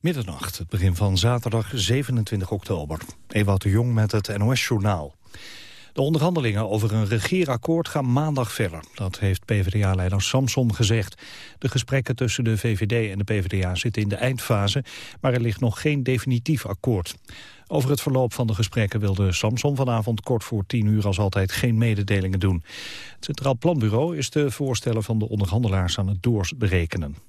Middernacht, het begin van zaterdag 27 oktober. Ewout de Jong met het NOS-journaal. De onderhandelingen over een regeerakkoord gaan maandag verder. Dat heeft PvdA-leider Samson gezegd. De gesprekken tussen de VVD en de PvdA zitten in de eindfase... maar er ligt nog geen definitief akkoord. Over het verloop van de gesprekken wilde Samson vanavond kort voor tien uur als altijd geen mededelingen doen. Het Centraal Planbureau is de voorstellen van de onderhandelaars aan het doorberekenen.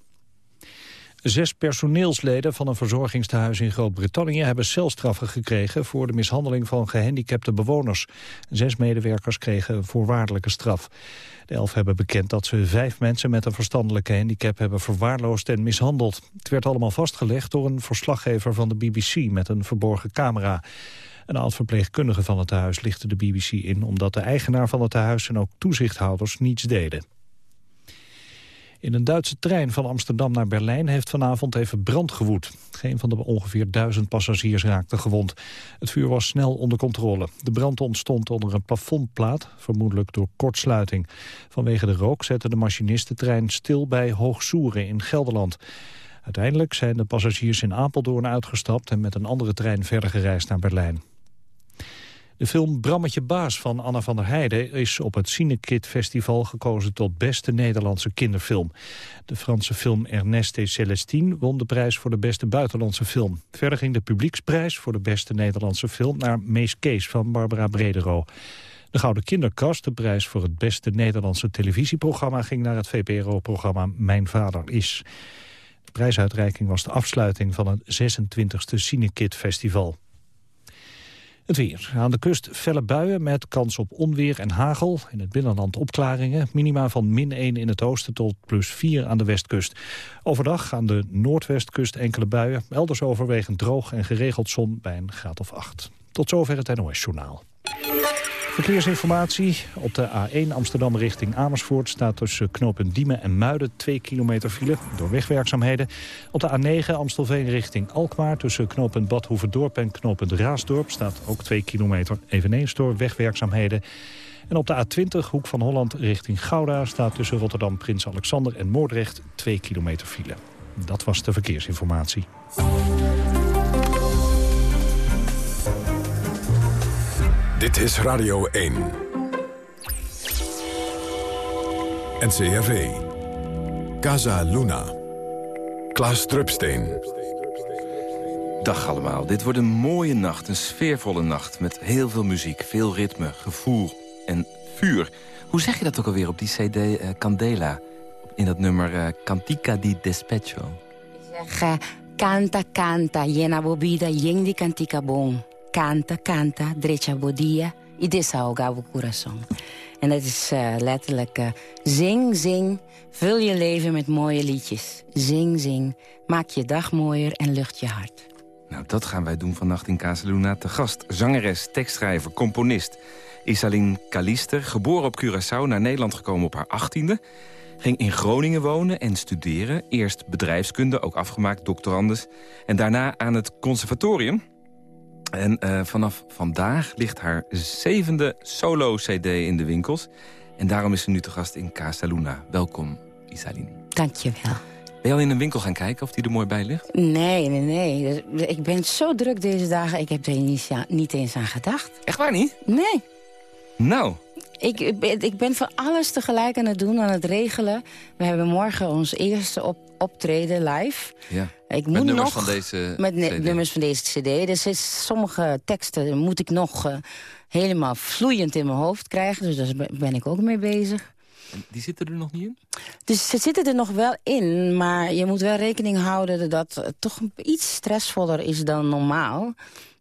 Zes personeelsleden van een verzorgingstehuis in Groot-Brittannië hebben celstraffen gekregen voor de mishandeling van gehandicapte bewoners. Zes medewerkers kregen voorwaardelijke straf. De elf hebben bekend dat ze vijf mensen met een verstandelijke handicap hebben verwaarloosd en mishandeld. Het werd allemaal vastgelegd door een verslaggever van de BBC met een verborgen camera. Een oud-verpleegkundige van het tehuis lichtte de BBC in omdat de eigenaar van het tehuis en ook toezichthouders niets deden. In een Duitse trein van Amsterdam naar Berlijn heeft vanavond even brand gewoed. Geen van de ongeveer duizend passagiers raakte gewond. Het vuur was snel onder controle. De brand ontstond onder een plafondplaat, vermoedelijk door kortsluiting. Vanwege de rook zette de machinist de trein stil bij Hoogsoeren in Gelderland. Uiteindelijk zijn de passagiers in Apeldoorn uitgestapt... en met een andere trein verder gereisd naar Berlijn. De film Brammetje Baas van Anna van der Heijden is op het Cinekit Festival gekozen tot beste Nederlandse kinderfilm. De Franse film Ernest et Celestine won de prijs voor de beste buitenlandse film. Verder ging de publieksprijs voor de beste Nederlandse film naar Mees Kees van Barbara Bredero. De Gouden Kinderkast, de prijs voor het beste Nederlandse televisieprogramma, ging naar het VPRO-programma Mijn Vader Is. De prijsuitreiking was de afsluiting van het 26e Cinekit Festival. Het weer. Aan de kust felle buien met kans op onweer en hagel. In het binnenland opklaringen. Minima van min 1 in het oosten tot plus 4 aan de westkust. Overdag aan de noordwestkust enkele buien. Elders overwegend droog en geregeld zon bij een graad of 8. Tot zover het NOS-journaal. Verkeersinformatie. Op de A1 Amsterdam richting Amersfoort staat tussen knooppunt Diemen en Muiden 2 kilometer file door wegwerkzaamheden. Op de A9 Amstelveen richting Alkmaar tussen knooppunt Badhoevedorp en knooppunt Raasdorp staat ook 2 kilometer eveneens door wegwerkzaamheden. En op de A20 Hoek van Holland richting Gouda staat tussen Rotterdam Prins Alexander en Moordrecht 2 kilometer file. Dat was de verkeersinformatie. Dit is Radio 1. NCRV. Casa Luna. Klaas Drupsteen. Dag allemaal. Dit wordt een mooie nacht, een sfeervolle nacht... met heel veel muziek, veel ritme, gevoel en vuur. Hoe zeg je dat ook alweer op die cd uh, Candela? In dat nummer uh, Cantica di Despecho. Ik zeg, uh, canta, canta, llena bobida, yeng di cantica bon canta, canta, drecha bodia e desahoga o coração. En dat is uh, letterlijk uh, zing, zing, vul je leven met mooie liedjes. Zing, zing, maak je dag mooier en lucht je hart. Nou, dat gaan wij doen vannacht in Casaluna. Te gast, zangeres, tekstschrijver, componist. Isaline Kalister, geboren op Curaçao, naar Nederland gekomen op haar achttiende. Ging in Groningen wonen en studeren. Eerst bedrijfskunde, ook afgemaakt, doctorandus. En daarna aan het conservatorium. En uh, vanaf vandaag ligt haar zevende solo-cd in de winkels. En daarom is ze nu te gast in Casa Luna. Welkom, Isaline. Dank je wel. Ben je al in een winkel gaan kijken of die er mooi bij ligt? Nee, nee, nee. Ik ben zo druk deze dagen. Ik heb er niet, niet eens aan gedacht. Echt waar niet? Nee. Nou, ik, ik, ben van alles tegelijk aan het doen, aan het regelen. We hebben morgen ons eerste op, optreden live. Ja. Ik met moet nummers nog, van deze Met CD. nummers van deze cd. Dus is, sommige teksten moet ik nog uh, helemaal vloeiend in mijn hoofd krijgen. Dus daar ben ik ook mee bezig. En die zitten er nog niet in? Dus ze zitten er nog wel in, maar je moet wel rekening houden... dat het toch iets stressvoller is dan normaal.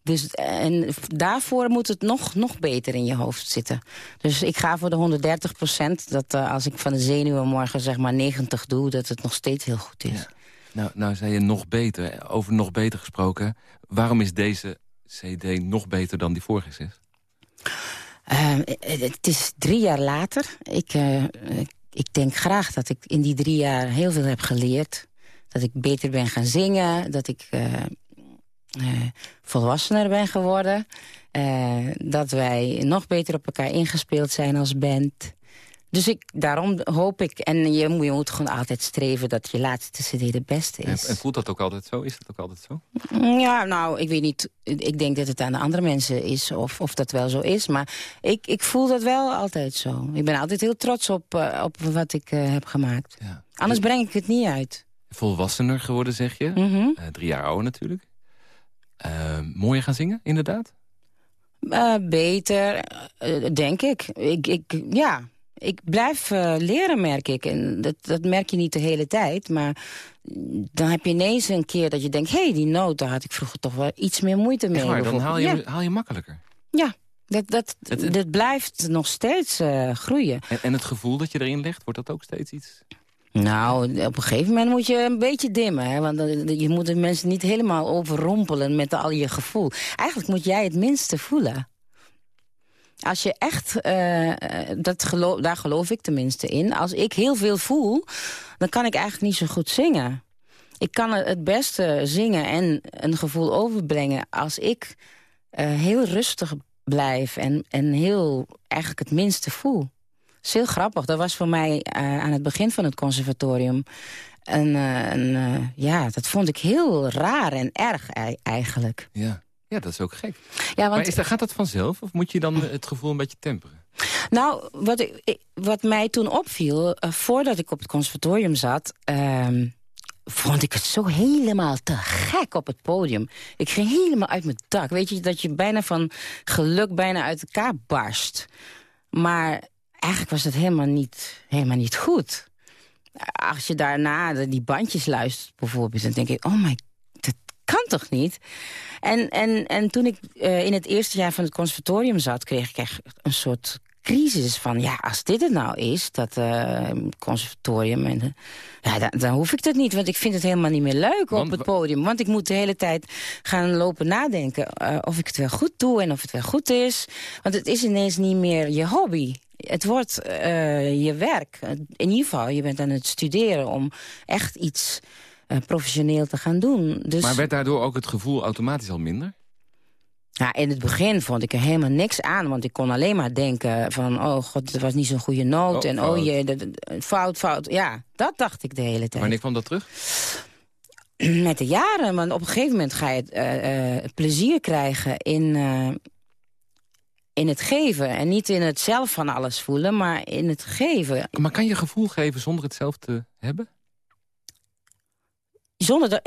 Dus, en daarvoor moet het nog, nog beter in je hoofd zitten. Dus ik ga voor de 130 procent. Dat uh, als ik van de zenuwen morgen zeg maar 90 doe... dat het nog steeds heel goed is. Ja. Nou, nou zei je nog beter. Over nog beter gesproken. Waarom is deze cd nog beter dan die vorige is? Uh, het is drie jaar later. Ik, uh, ik denk graag dat ik in die drie jaar heel veel heb geleerd. Dat ik beter ben gaan zingen. Dat ik uh, volwassener ben geworden. Uh, dat wij nog beter op elkaar ingespeeld zijn als band. Dus ik, daarom hoop ik, en je, moet- je moet gewoon altijd streven dat je laatste cd de beste is. en voelt dat ook altijd zo? Is dat ook altijd zo? Ja, nou, ik weet niet. Ik denk dat het aan de andere mensen is of, of dat wel zo is. Maar ik, ik voel dat wel altijd zo. Ik ben altijd heel trots op, eh, op wat ik eh, heb gemaakt. Ja. Anders breng ik het niet uit. Volwassener geworden, zeg je. Mhm. Eh, drie jaar ouder natuurlijk. Eh, mooier gaan zingen, inderdaad? Eh, beter, eh, denk ik. ik, ik ja, ik blijf leren, merk ik. En dat, dat merk je niet de hele tijd. Maar dan heb je ineens een keer dat je denkt... hé, hey, die noot, daar had ik vroeger toch wel iets meer moeite mee. Waar, dan haal je, Ja, haal je makkelijker. ja dat, dat, dat blijft nog steeds groeien. En, en het gevoel dat je erin legt, wordt dat ook steeds iets... Nou, op een gegeven moment moet je een beetje dimmen. Hè? Want dan- je moet de mensen niet helemaal overrompelen met al je gevoel. Eigenlijk moet jij het minste voelen. Als je echt, eh, dat geloof, daar geloof ik tenminste in... als ik heel veel voel, dan kan ik eigenlijk niet zo goed zingen. Ik kan het beste zingen en een gevoel overbrengen... als ik eh, heel rustig blijf en, en heel eigenlijk het minste voel. Is heel grappig. Dat was voor mij eh, aan het begin van het conservatorium... Een, eh, eh, ja, dat vond ik heel raar en erg ei- eigenlijk. Ja, ja dat is ook gek. Ja, Maar want is dat, gaat dat vanzelf? Of moet je dan het gevoel een beetje temperen? Nou, wat, ik, wat mij toen opviel, voordat ik op het conservatorium zat... ehm, vond ik het zo helemaal te gek op het podium. Ik ging helemaal uit mijn dak. Weet je, dat je bijna van geluk bijna uit elkaar barst. Maar eigenlijk was het helemaal niet, helemaal niet goed. Als je daarna die bandjes luistert bijvoorbeeld... dan denk ik, oh my, dat kan toch niet? En, en, en toen ik eh, in het eerste jaar van het conservatorium zat... kreeg ik echt een soort crisis van... ja, als dit het nou is, dat eh, conservatorium... En, eh, ja, dan, dan hoef ik dat niet, want ik vind het helemaal niet meer leuk Want op het podium. Want ik moet de hele tijd gaan lopen nadenken... of ik het wel goed doe en of het wel goed is. Want het is ineens niet meer je hobby. Het wordt eh, je werk. In ieder geval, je bent aan het studeren om echt iets eh, professioneel te gaan doen. Dus... Maar werd daardoor ook het gevoel automatisch al minder? Ja, in het begin vond ik er helemaal niks aan. Want ik kon alleen maar denken van... oh god, dat was niet zo'n goede noot. Oh, en fout. oh jee, dat- fout, fout. Ja, dat dacht ik de hele tijd. Wanneer kwam dat terug? Met de jaren, want op een gegeven moment ga je het, eh, plezier krijgen in, in het geven. En niet in het zelf van alles voelen, maar in het geven. Maar kan je gevoel geven zonder het zelf te hebben? Zonder dat,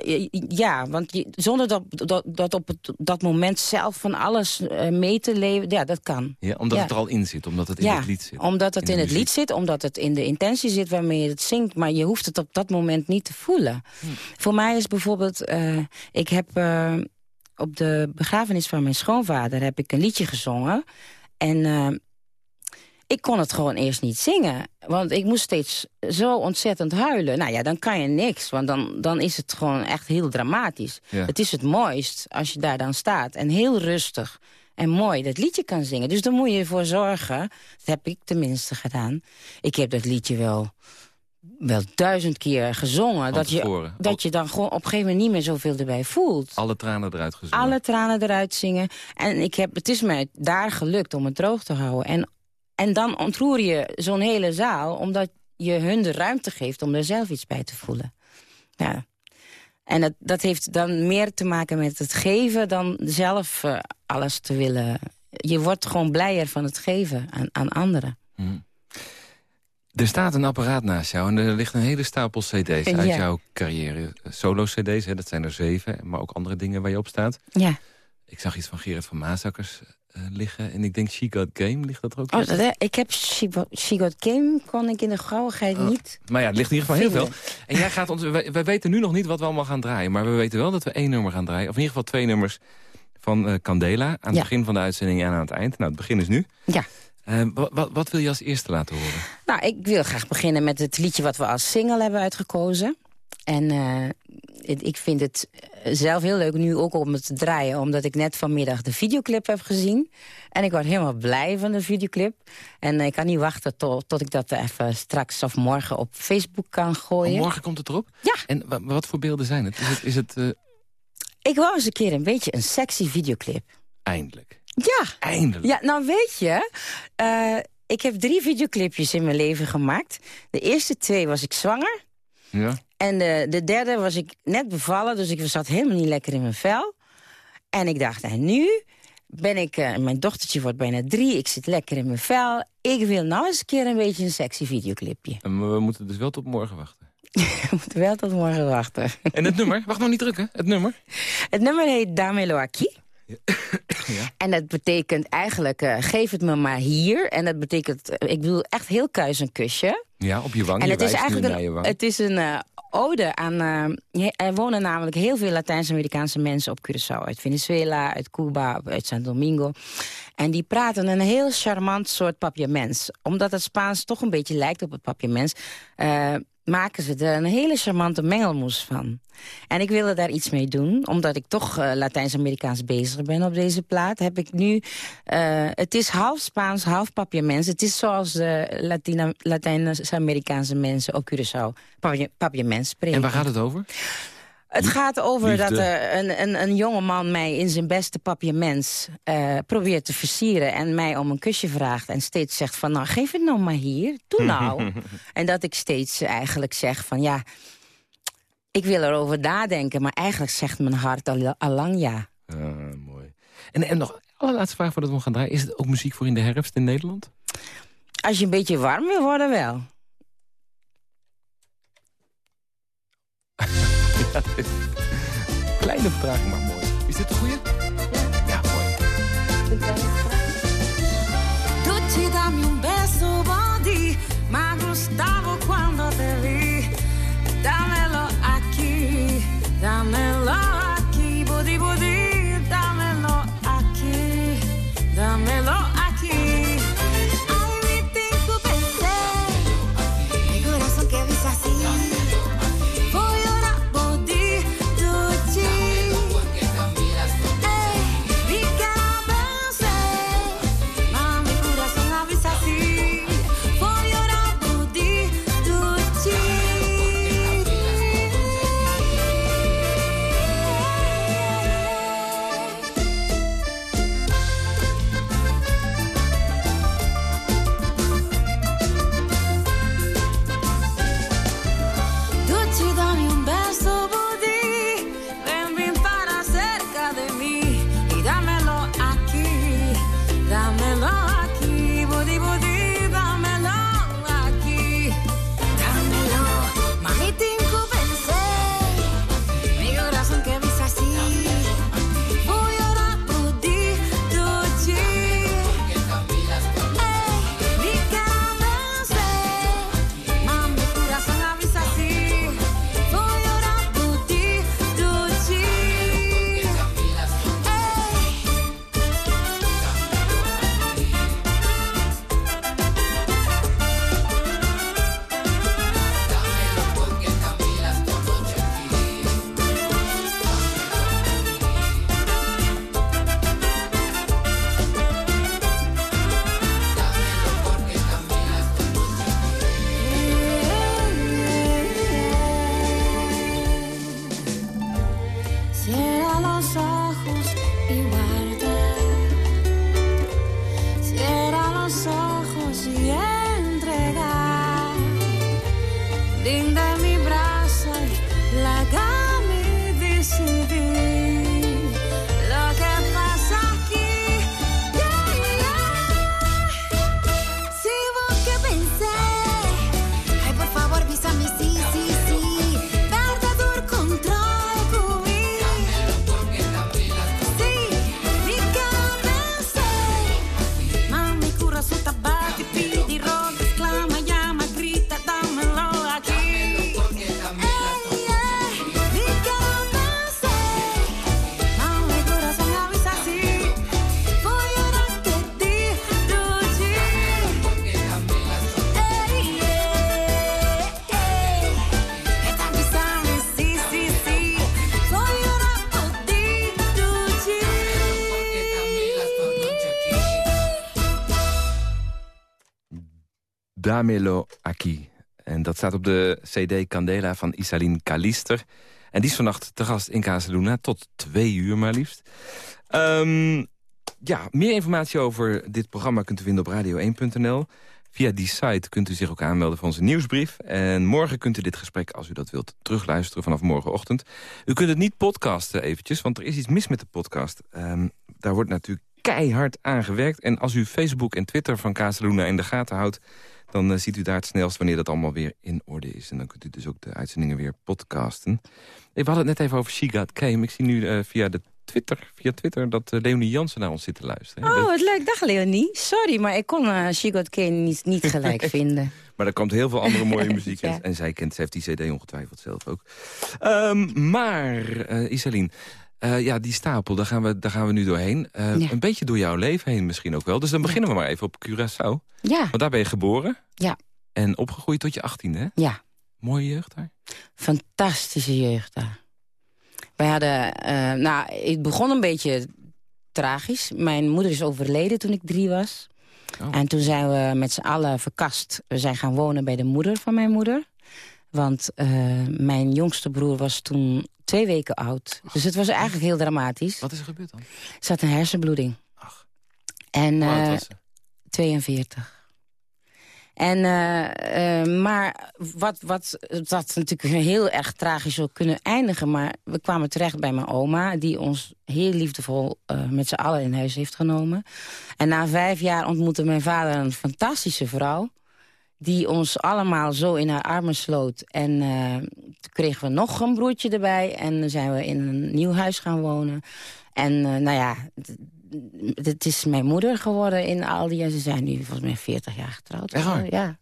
ja, want je, zonder dat, dat, dat op het, dat moment zelf van alles eh, mee te leven, ja, dat kan. Ja, omdat Ja. het er al in zit, omdat het in ja, het lied zit. omdat het in het lied zit, omdat het in de intentie zit waarmee je het zingt. Maar je hoeft het op dat moment niet te voelen. Hm. Voor mij is bijvoorbeeld, eh, ik heb eh, op de begrafenis van mijn schoonvader heb ik een liedje gezongen. En eh, ik kon het gewoon eerst niet zingen. Want ik moest steeds zo ontzettend huilen. Nou ja, dan kan je niks. Want dan, dan is het gewoon echt heel dramatisch. Ja. Het is het mooist als je daar dan staat. En heel rustig en mooi dat liedje kan zingen. Dus daar moet je ervoor zorgen. Dat heb ik tenminste gedaan. Ik heb dat liedje wel, wel duizend keer gezongen. Dat je, dat je dan gewoon op een gegeven moment niet meer zoveel erbij voelt. Alle tranen eruit gezongen. Alle tranen eruit zingen. En ik heb, het is mij daar gelukt om het droog te houden. En, en dan ontroer je zo'n hele zaal... omdat je hun de ruimte geeft om er zelf iets bij te voelen. Ja. En dat, dat heeft dan meer te maken met het geven... dan zelf eh, alles te willen. Je wordt gewoon blijer van het geven aan, aan anderen. Hm. Er staat een apparaat naast jou en er ligt een hele stapel cd's uit jouw carrière. Solo-cd's, dat zijn er zeven, maar ook andere dingen waar je op staat. Ja. Ik zag iets van Gerrit van Maasakkers eh, liggen en ik denk She Got Game, ligt dat er ook Oh, dat, ik heb She Got- She Got Game, kon ik in de gauwigheid Oh. niet Maar ja, het ligt in ieder geval heel veel. En jij gaat ons, wij, wij weten nu nog niet wat we allemaal gaan draaien. Maar we weten wel dat we één nummer gaan draaien. Of in ieder geval twee nummers van eh, Candela. Aan het Ja. begin van de uitzending en aan het eind. Nou, het begin is nu. Ja. Eh, wat wil je als eerste laten horen? Nou, ik wil graag beginnen met het liedje wat we als single hebben uitgekozen. En eh, het- ik vind het zelf heel leuk nu ook om het te draaien... omdat ik net vanmiddag de videoclip heb gezien. En ik word helemaal blij van de videoclip. En ik kan niet wachten tot, tot ik dat even straks of morgen op Facebook kan gooien. Oh, morgen komt het erop? Ja. En wa- wat voor beelden zijn het? Is het, is het eh, Ik wou eens een keer een beetje een sexy videoclip. eindelijk? Ja, Eindelijk. Ja, nou weet je, eh, ik heb drie videoclipjes in mijn leven gemaakt. De eerste twee was ik zwanger. Ja. En de, de derde was ik net bevallen, dus ik zat helemaal niet lekker in mijn vel. En ik dacht, en nu ben ik... eh, mijn dochtertje wordt bijna drie, ik zit lekker in mijn vel. Ik wil nou eens een keer een beetje een sexy videoclipje. En we moeten dus wel tot morgen wachten. We moeten wel tot morgen wachten. En het nummer? Wacht nog niet drukken. Het nummer? Het nummer heet Damelo Aquí. Ja. En dat betekent eigenlijk, eh, geef het me maar hier. En dat betekent, eh, ik bedoel echt heel kuis een kusje. Ja, op je wang. En Je het is eigenlijk een, wang. het is een eh, ode aan... er wonen namelijk heel veel Latijns-Amerikaanse mensen op Curaçao. Uit Venezuela, uit Cuba, uit Santo Domingo. En die praten een heel charmant soort papiaments. Omdat het Spaans toch een beetje lijkt op het papiaments... eh, maken ze er een hele charmante mengelmoes van. En ik wilde daar iets mee doen. Omdat ik toch eh, Latijns-Amerikaans bezig ben op deze plaat... heb ik nu... eh, het is half Spaans, half papiaments. Het is zoals de Latina- Latijns-Amerikaanse mensen op Curaçao papia- papiaments spreken. En waar gaat het over? Het gaat over Liefde. dat er een, een, een jongeman mij in zijn beste papiaments eh probeert te versieren... en mij om een kusje vraagt en steeds zegt van... nou, geef het nou maar hier, doe nou. en dat ik steeds eigenlijk zeg van ja... ik wil erover nadenken, maar eigenlijk zegt mijn hart al, al lang ja. Ah, mooi. En, en nog allerlaatste vraag voordat we gaan draaien. Is het ook muziek voor in de herfst in Nederland? Als je een beetje warm wil worden, wel. Kleine vertraging, maar mooi. Is dit de goede? Ja, mooi. Tutti dammi un beso body, ma gustavo Damelo Aki. En dat staat op de CD Candela van Isaline Kalister. En die is vannacht te gast in Casaluna tot twee uur maar liefst. Ehm, ja, meer informatie over dit programma kunt u vinden op radio1.nl. Via die site kunt u zich ook aanmelden voor onze nieuwsbrief. En morgen kunt u dit gesprek, als u dat wilt, terugluisteren vanaf morgenochtend. U kunt het niet podcasten eventjes, want er is iets mis met de podcast. Ehm, daar wordt natuurlijk keihard aan gewerkt. En als u Facebook en Twitter van Casaluna in de gaten houdt... dan eh, ziet u daar het snelst wanneer dat allemaal weer in orde is. En dan kunt u dus ook de uitzendingen weer podcasten. We hadden het net even over She Got Came. Ik zie nu eh, via, de Twitter, via Twitter dat uh, Leonie Jansen naar ons zit te luisteren. Oh, wat leuk. Dag Leonie. Sorry, maar ik kon uh, She Got Kane niet, niet gelijk vinden. Maar er komt heel veel andere mooie muziek. Ja. en, en zij kent, ze heeft die cd ongetwijfeld zelf ook. Ehm, maar, eh Isaline, eh, ja, die stapel, daar gaan we, daar gaan we nu doorheen. Eh, Ja. Een beetje door jouw leven heen misschien ook wel. Dus dan beginnen we maar even op Curaçao. Ja, Want daar ben je geboren. Ja. En opgegroeid tot je achttiende, hè? ja. Mooie jeugd daar. Fantastische jeugd daar. Wij hadden... eh, nou, het begon een beetje tragisch. Mijn moeder is overleden toen ik drie was. Oh. En toen zijn we met z'n allen verkast. We zijn gaan wonen bij de moeder van mijn moeder. Want eh, mijn jongste broer was toen twee weken oud. Dus het was eigenlijk heel dramatisch. Wat is er gebeurd dan? Ze had een hersenbloeding. Ach. En, Hoe oud eh, was ze? 42. En, eh, maar wat, wat, wat natuurlijk heel erg tragisch zou kunnen eindigen... maar we kwamen terecht bij mijn oma... die ons heel liefdevol met z'n allen in huis heeft genomen. En na vijf jaar ontmoette mijn vader een fantastische vrouw... die ons allemaal zo in haar armen sloot. En eh, toen kregen we nog een broertje erbij... en dan zijn we in een nieuw huis gaan wonen. En eh, nou ja, het is mijn moeder geworden in al die. Ze zijn nu volgens mij 40 jaar getrouwd. Echt waar? Ja.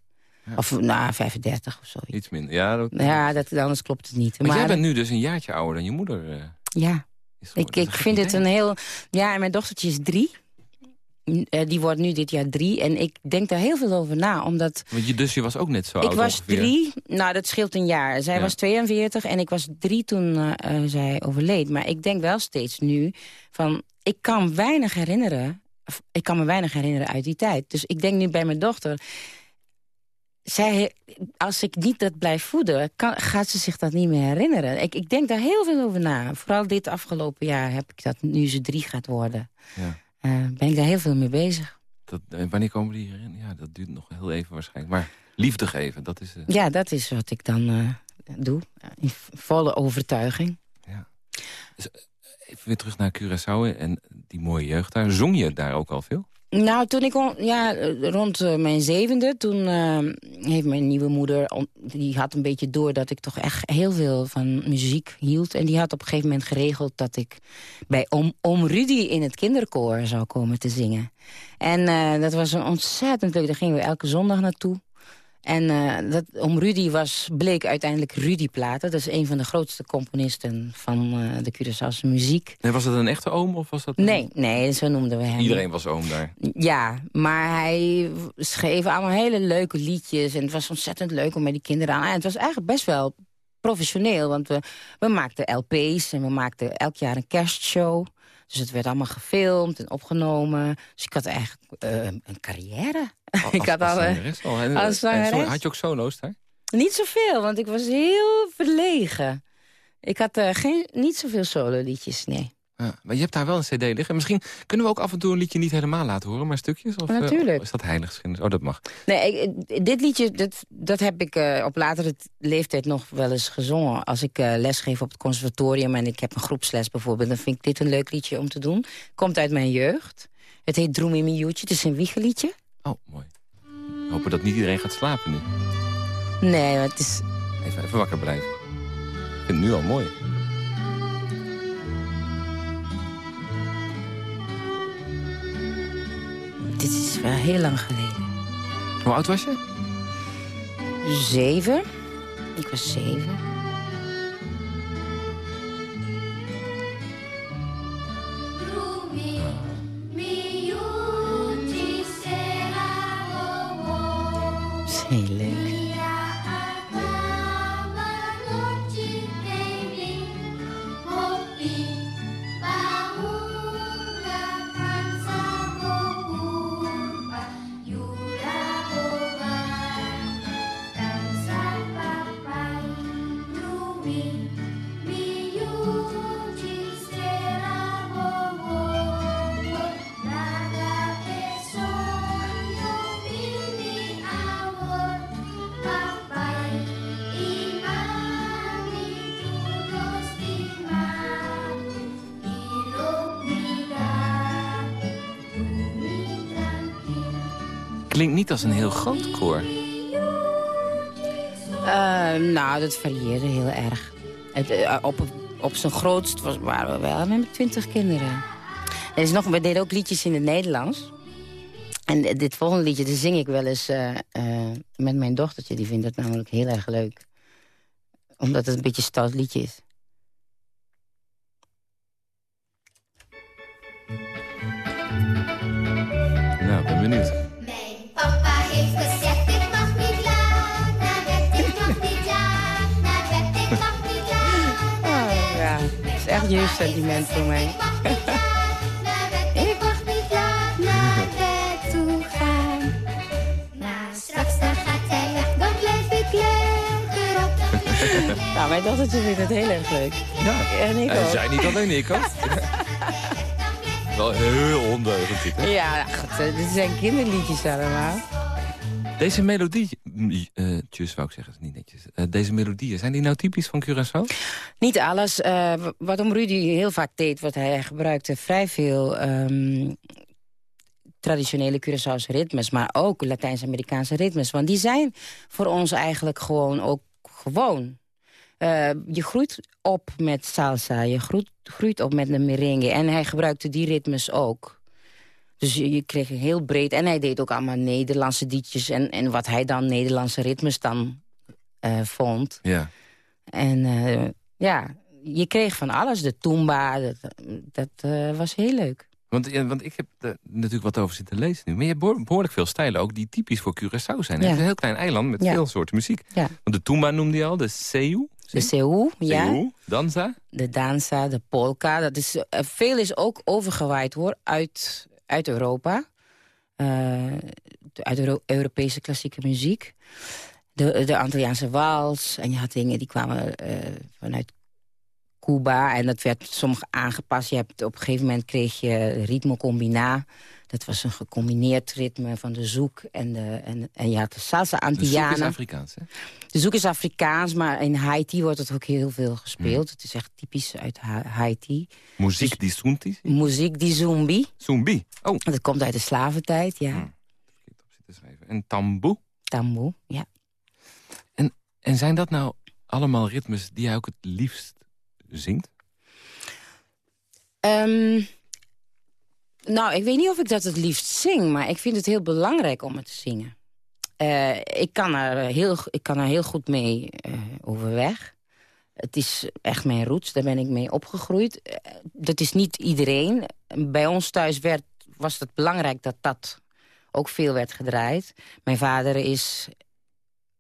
Of nou, 35 of zo. Iets minder. Ja, dat, Ja, dat, anders klopt het niet. maar, jij bent nu dus een jaartje ouder dan je moeder eh, ja, ik, ik vind het een heel... Ja, en mijn dochtertje is drie. Eh, die wordt nu dit jaar drie. En ik denk daar heel veel over na, omdat... Want je, dus je was ook net zo Ik oud was ongeveer. drie, nou dat scheelt een jaar. Zij Ja. was 42 en ik was drie toen eh, eh, zij overleed. Maar ik denk wel steeds nu van, ik kan weinig herinneren. Ik kan me weinig herinneren uit die tijd. Dus ik denk nu bij mijn dochter... Zij, als ik niet dat blijf voeden, kan, gaat ze zich dat niet meer herinneren. Ik, ik denk daar heel veel over na. Vooral dit afgelopen jaar heb ik dat, nu ze drie gaat worden... Ja. Eh, ben ik daar heel veel mee bezig. Dat, eh, wanneer komen die hierin? Ja, dat duurt nog heel even waarschijnlijk. Maar liefde geven, dat is... eh, Ja, dat is wat ik dan doe. In volle overtuiging. Even weer terug naar Curaçao en die mooie jeugd daar. Zong je daar ook al veel? Nou, toen ik ja, rond eh, mijn zevende, toen eh, heeft mijn nieuwe moeder... die had een beetje door dat ik toch echt heel veel van muziek hield. En die had op een gegeven moment geregeld dat ik bij Om, Om Rudy in het kinderkoor zou komen te zingen. En eh, dat was een ontzettend leuk. Daar gingen we elke zondag naartoe. En eh, dat, om Rudy was, bleek uiteindelijk Rudy Platen. Dat is een van de grootste componisten van eh, de Curaçaose muziek. Nee, was dat een echte oom of was dat... een- Nee, nee, zo noemden we hem. Iedereen was oom daar. Ja, maar hij schreef allemaal hele leuke liedjes. En het was ontzettend leuk om met die kinderen aan. En het was eigenlijk best wel professioneel. Want we, we maakten LP's en we maakten elk jaar een kerstshow. Dus het werd allemaal gefilmd en opgenomen. Dus ik had eigenlijk eh, een carrière. Als- ik had al, eh, al. Als zangeres. had je ook solo's daar? niet zoveel, want ik was heel verlegen. Ik had eh, geen, niet zoveel solo-liedjes, nee. Ja, maar je hebt daar wel een cd liggen. Misschien kunnen we ook af en toe een liedje niet helemaal laten horen, maar stukjes? Of, eh, Natuurlijk. is dat heiligschennis? Oh, dat mag. Nee, ik- dit liedje, dat, dat heb ik eh, op latere leeftijd nog wel eens gezongen. Als ik eh, lesgeef op het conservatorium en ik heb een groepsles bijvoorbeeld... dan vind ik dit een leuk liedje om te doen. Komt uit mijn jeugd. Het heet Droom in mijn joetje. Het is een wiegeliedje. Oh, mooi. Hopen dat niet iedereen gaat slapen nu. Nee, maar het is... Even, even wakker blijven. Ik vind het nu al mooi. Dit is wel heel lang geleden. Hoe oud was je? Zeven. Ik was zeven. Als een heel groot koor. Eh, nou, dat varieerde heel erg. Het, eh, op, op zijn grootst was, waren we wel met twintig kinderen. Er is nog, we deden ook liedjes in het Nederlands. En dit volgende liedje, dat zing ik wel eens eh, eh, met mijn dochtertje. Die vindt het namelijk heel erg leuk. Omdat het een beetje een stout liedje is. Nou, ben benieuwd. Blijf ik lekker op. Nou, mijn dochtertje vindt het heel erg leuk. Ja. En ik ook. zij niet alleen, ik ook. Wel heel ondeugend dit, hè? Ja, goed, eh, dit zijn kinderliedjes allemaal. Deze melodie... eh tjus, wou ik zeggen, is niet netjes. Eh, deze melodieën, zijn die nou typisch van Curaçao? Niet alles. eh, wat om Rudy heel vaak deed, wat hij gebruikte vrij veel ehm, traditionele Curaçaose ritmes, maar ook Latijns-Amerikaanse ritmes. Want die zijn voor ons eigenlijk gewoon ook gewoon. Eh, je groeit op met salsa, je groeit, groeit op met een merengue. En hij gebruikte die ritmes ook. Dus je, je kreeg een heel breed... En hij deed ook allemaal Nederlandse liedjes. En, en wat hij dan Nederlandse ritmes dan eh, vond. Ja. En ja, je kreeg van alles. De Toomba, dat, dat eh, was heel leuk. Want, ja, want ik heb er natuurlijk wat over zitten lezen nu. Maar je hebt behoor- behoorlijk veel stijlen ook die typisch voor Curaçao zijn. Ja. Het is een heel klein eiland met Ja. veel soorten muziek. Want de Tumba noemde je al, de Seu. De Seu, ja. Danza. De dansa, de polka. Dat is, eh, veel is ook overgewaaid hoor, uit, uit Europa. Eh, uit Euro- Europese klassieke muziek. De, de Antilliaanse wals. En je had dingen die kwamen eh, vanuit Cuba. En dat werd soms aangepast. Je hebt, op een gegeven moment kreeg je ritmo combina. Dat was een gecombineerd ritme van de zoek. En, de, en, en je had de salsa De zoek is Antillana. Afrikaans, hè? De zoek is Afrikaans, maar in Haiti wordt het ook heel veel gespeeld. Hmm. Het is echt typisch uit Ha- Haiti. Muziek die Sunti. Muziek die zombie. Zumbi. Oh, Dat komt uit de slaventijd, ja. Verkeerd op zitten schrijven. En tamboe. Tamboe, ja. En zijn dat nou allemaal ritmes die jij ook het liefst zingt? Ehm, nou, ik weet niet of ik dat het liefst zing, maar ik vind het heel belangrijk om het te zingen. Eh, ik, kan er heel, ik kan er heel goed mee eh, overweg. Het is echt mijn roots, daar ben ik mee opgegroeid. Eh, dat is niet iedereen. Bij ons thuis werd, was het belangrijk dat dat ook veel werd gedraaid. Mijn vader is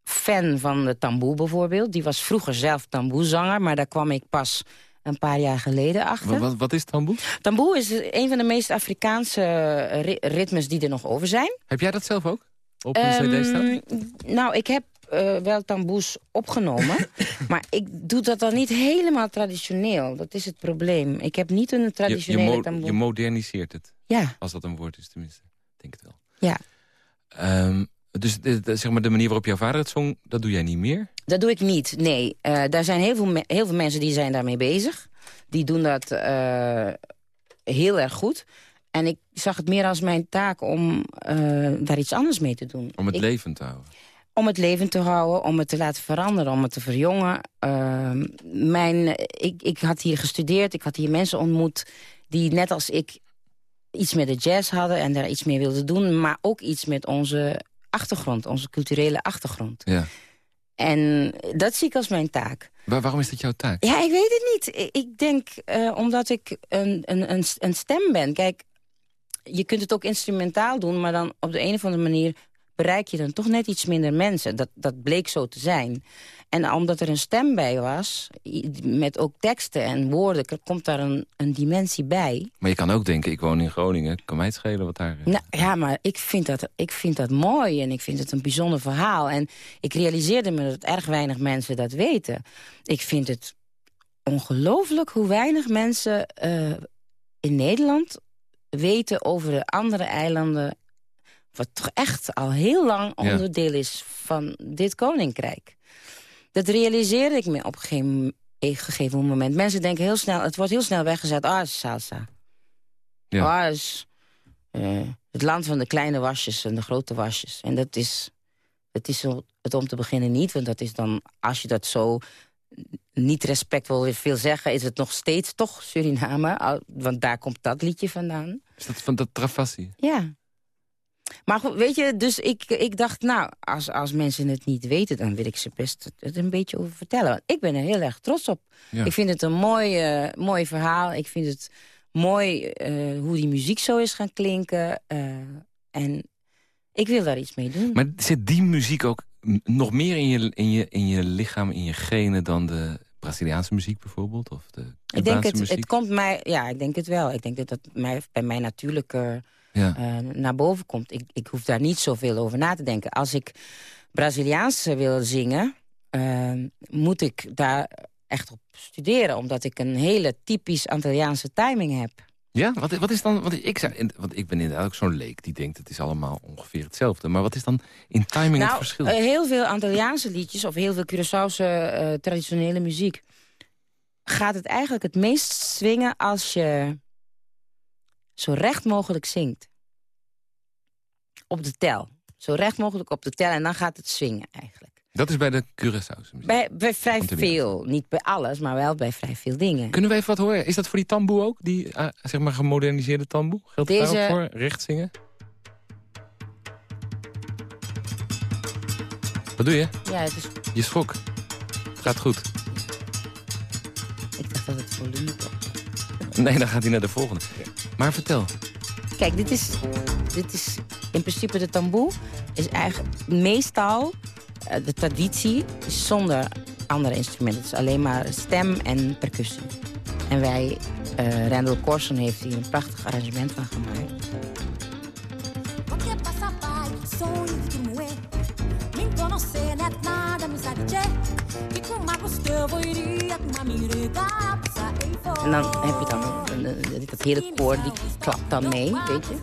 fan van de tamboe bijvoorbeeld. Die was vroeger zelf tamboezanger, maar daar kwam ik pas een paar jaar geleden achter. Wat, wat, is tamboe? Tamboe is een van de meest Afrikaanse eh, ri- ritmes die er nog over zijn. Heb jij dat zelf ook? Op een Ehm, cd staan? nou, ik heb eh, wel tamboes opgenomen. maar ik doe dat dan niet helemaal traditioneel. Dat is het probleem. Ik heb niet een Je, je, traditionele mo- tamboe. je moderniseert het. Ja, Als dat een woord is tenminste. Ik denk het wel. ja. Ehm, dus de, de- zeg maar de manier waarop jouw vader het zong, dat doe jij niet meer? Dat doe ik niet, nee. Eh, daar zijn heel veel, heel veel mensen die zijn daarmee bezig. Die doen dat eh, heel erg goed. En ik zag het meer als mijn taak om eh, daar iets anders mee te doen. Om het Ik- levend te houden. om het leven te houden, om het te laten veranderen, om het te verjongen. Ehm, mijn, ik, ik had hier gestudeerd, ik had hier mensen ontmoet... die net als ik iets met de jazz hadden en daar iets mee wilden doen... maar ook iets met onze achtergrond, onze culturele achtergrond. Ja. En dat zie ik als mijn taak. Waar, waarom is dat jouw taak? Ja, ik weet het niet. Ik- denk eh, omdat ik een, een, een, een stem ben. Kijk, je kunt het ook instrumentaal doen... maar dan op de een of andere manier bereik je dan toch net iets minder mensen. Dat, dat bleek zo te zijn. En omdat er een stem bij was, met ook teksten en woorden... komt daar een, een dimensie bij. Maar je kan ook denken, ik woon in Groningen. Kan mij het schelen wat daar... eh, Nou, ja, maar ik vind, dat, ik vind dat mooi en ik vind het een bijzonder verhaal. En ik realiseerde me dat erg weinig mensen dat weten. Ik vind het ongelooflijk hoe weinig mensen eh, in Nederland weten over de andere eilanden... wat toch echt al heel lang Ja. onderdeel is van dit koninkrijk. Dat realiseerde ik me op een gegeven, moment. Mensen denken heel snel, het wordt heel snel weggezet. Ah, is salsa. Ja. Ah, is, eh, het land van de kleine wasjes en de grote wasjes. En dat is, dat is het om te beginnen niet. Want dat is dan, als je dat zo niet respectvol wil veel zeggen... is het nog steeds toch Suriname. Want daar komt dat liedje vandaan. Is dat van dat Travassi? Ja. Maar goed, weet je, dus ik, ik dacht, nou, als, als mensen het niet weten... dan wil ik ze best het, een beetje over vertellen. Want ik ben er heel erg trots op. Ja. Ik vind het een mooi, eh, mooi verhaal. Ik vind het mooi eh, hoe die muziek zo is gaan klinken. eh, en ik wil daar iets mee doen. Maar zit die muziek ook nog meer in je, in, je, in je lichaam, in je genen... dan de Braziliaanse muziek bijvoorbeeld? Of de ik Cubaanse denk het, muziek? het komt mij, ja, ik denk het wel. Ik denk dat dat mij, bij mij natuurlijk eh, Ja. eh, naar boven komt. Ik, ik hoef daar niet zoveel over na te denken. Als ik Braziliaans wil zingen, eh, moet ik daar echt op studeren. Omdat ik een hele typisch Antilliaanse timing heb. Ja, wat, wat is dan... Want ik, zou, want ik ben inderdaad ook zo'n leek die denkt... het is allemaal ongeveer hetzelfde. Maar wat is dan in timing het nou, verschil? eh, heel veel Antilliaanse liedjes of heel veel Curaçaose eh, traditionele muziek... gaat het eigenlijk het meest swingen als je zo recht mogelijk zingt. Op de tel. Zo recht mogelijk op de tel en dan gaat het swingen eigenlijk. dat is bij de Curaçaose muziek. Bij, bij vrij veel. Niet bij alles, maar wel bij vrij veel dingen. Kunnen we even wat horen? Is dat voor die tamboe ook? Die eh, zeg maar gemoderniseerde tamboe? Geldt het daar Deze- ook voor? Recht zingen? Wat doe je? Ja, het is, Je schrok. Het gaat goed. ik dacht dat het volume klopt. Nee, dan gaat hij naar de volgende. Maar vertel. Kijk, dit is, dit is in principe de tamboe. Is eigenlijk meestal eh, de traditie zonder andere instrumenten. Het is alleen maar stem en percussie. En wij, eh Randall Corson heeft hier een prachtig arrangement van gemaakt. En dan heb je dan een- dat hele koor, die klapt dan mee, weet je.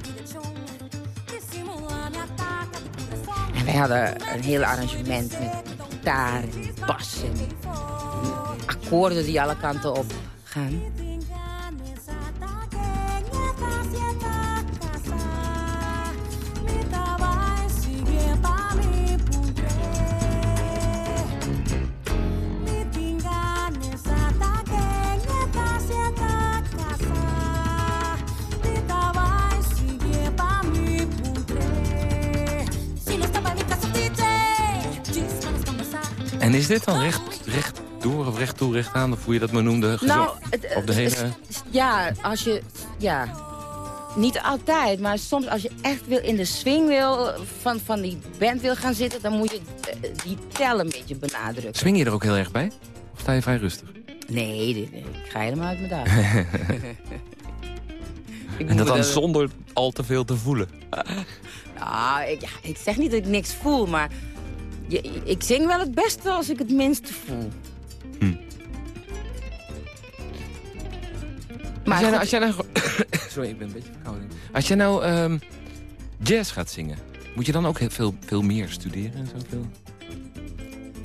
Wij hadden een heel arrangement met gitaar bas en akkoorden die alle kanten op gaan. Is dit dan recht, recht door of recht toe, recht aan? Of hoe je dat maar noemde? Nou, het, op de hele... ja, als je, ja, niet altijd, maar soms als je echt wil in de swing wil van, van die band wil gaan zitten, dan moet je eh, die tel een beetje benadrukken. Swing je er ook heel erg bij? Of sta je vrij rustig? Nee, ik ga helemaal uit mijn dag. En dat dan er- zonder al te veel te voelen? Nou, ik, ja, ik zeg niet dat ik niks voel, maar je, ik zing wel het beste als ik het minste voel. Hm. Maar als, jij nou, als jij nou... Sorry, ik ben een beetje verkouden. Als jij nou ehm, jazz gaat zingen... moet je dan ook heel veel, veel meer studeren? En zoveel?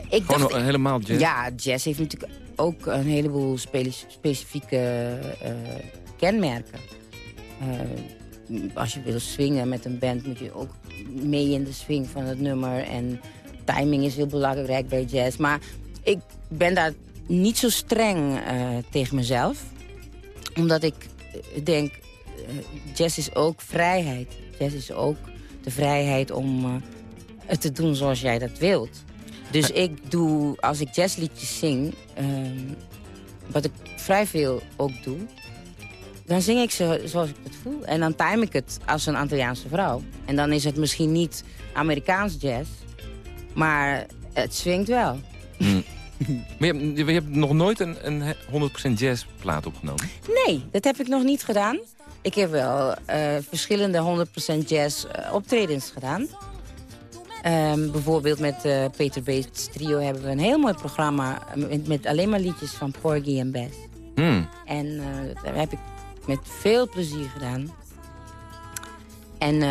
ik Gewoon dacht, helemaal jazz? Ja, jazz heeft natuurlijk ook een heleboel specifieke eh, kenmerken. Eh, als je wil swingen met een band moet je ook mee in de swing van het nummer. En timing is heel belangrijk bij jazz. Maar ik ben daar niet zo streng eh, tegen mezelf. Omdat ik eh, denk, eh, jazz is ook vrijheid. Jazz is ook de vrijheid om het te doen zoals jij dat wilt. Dus ik doe, als ik jazzliedjes zing, ehm, wat ik vrij veel ook doe... dan zing ik ze zoals ik het voel. En dan time ik het als een Antilliaanse vrouw. En dan is het misschien niet Amerikaans jazz, maar het swingt wel. Maar je, hebt, je hebt nog nooit een, een 100% jazzplaat opgenomen? Nee, dat heb ik nog niet gedaan. Ik heb wel eh, verschillende 100% jazz eh, optredens gedaan. Ehm, bijvoorbeeld met eh, Peter Bates trio hebben we een heel mooi programma... met, met alleen maar liedjes van Porgy en Bess. Hmm. En dat heb ik met veel plezier gedaan. En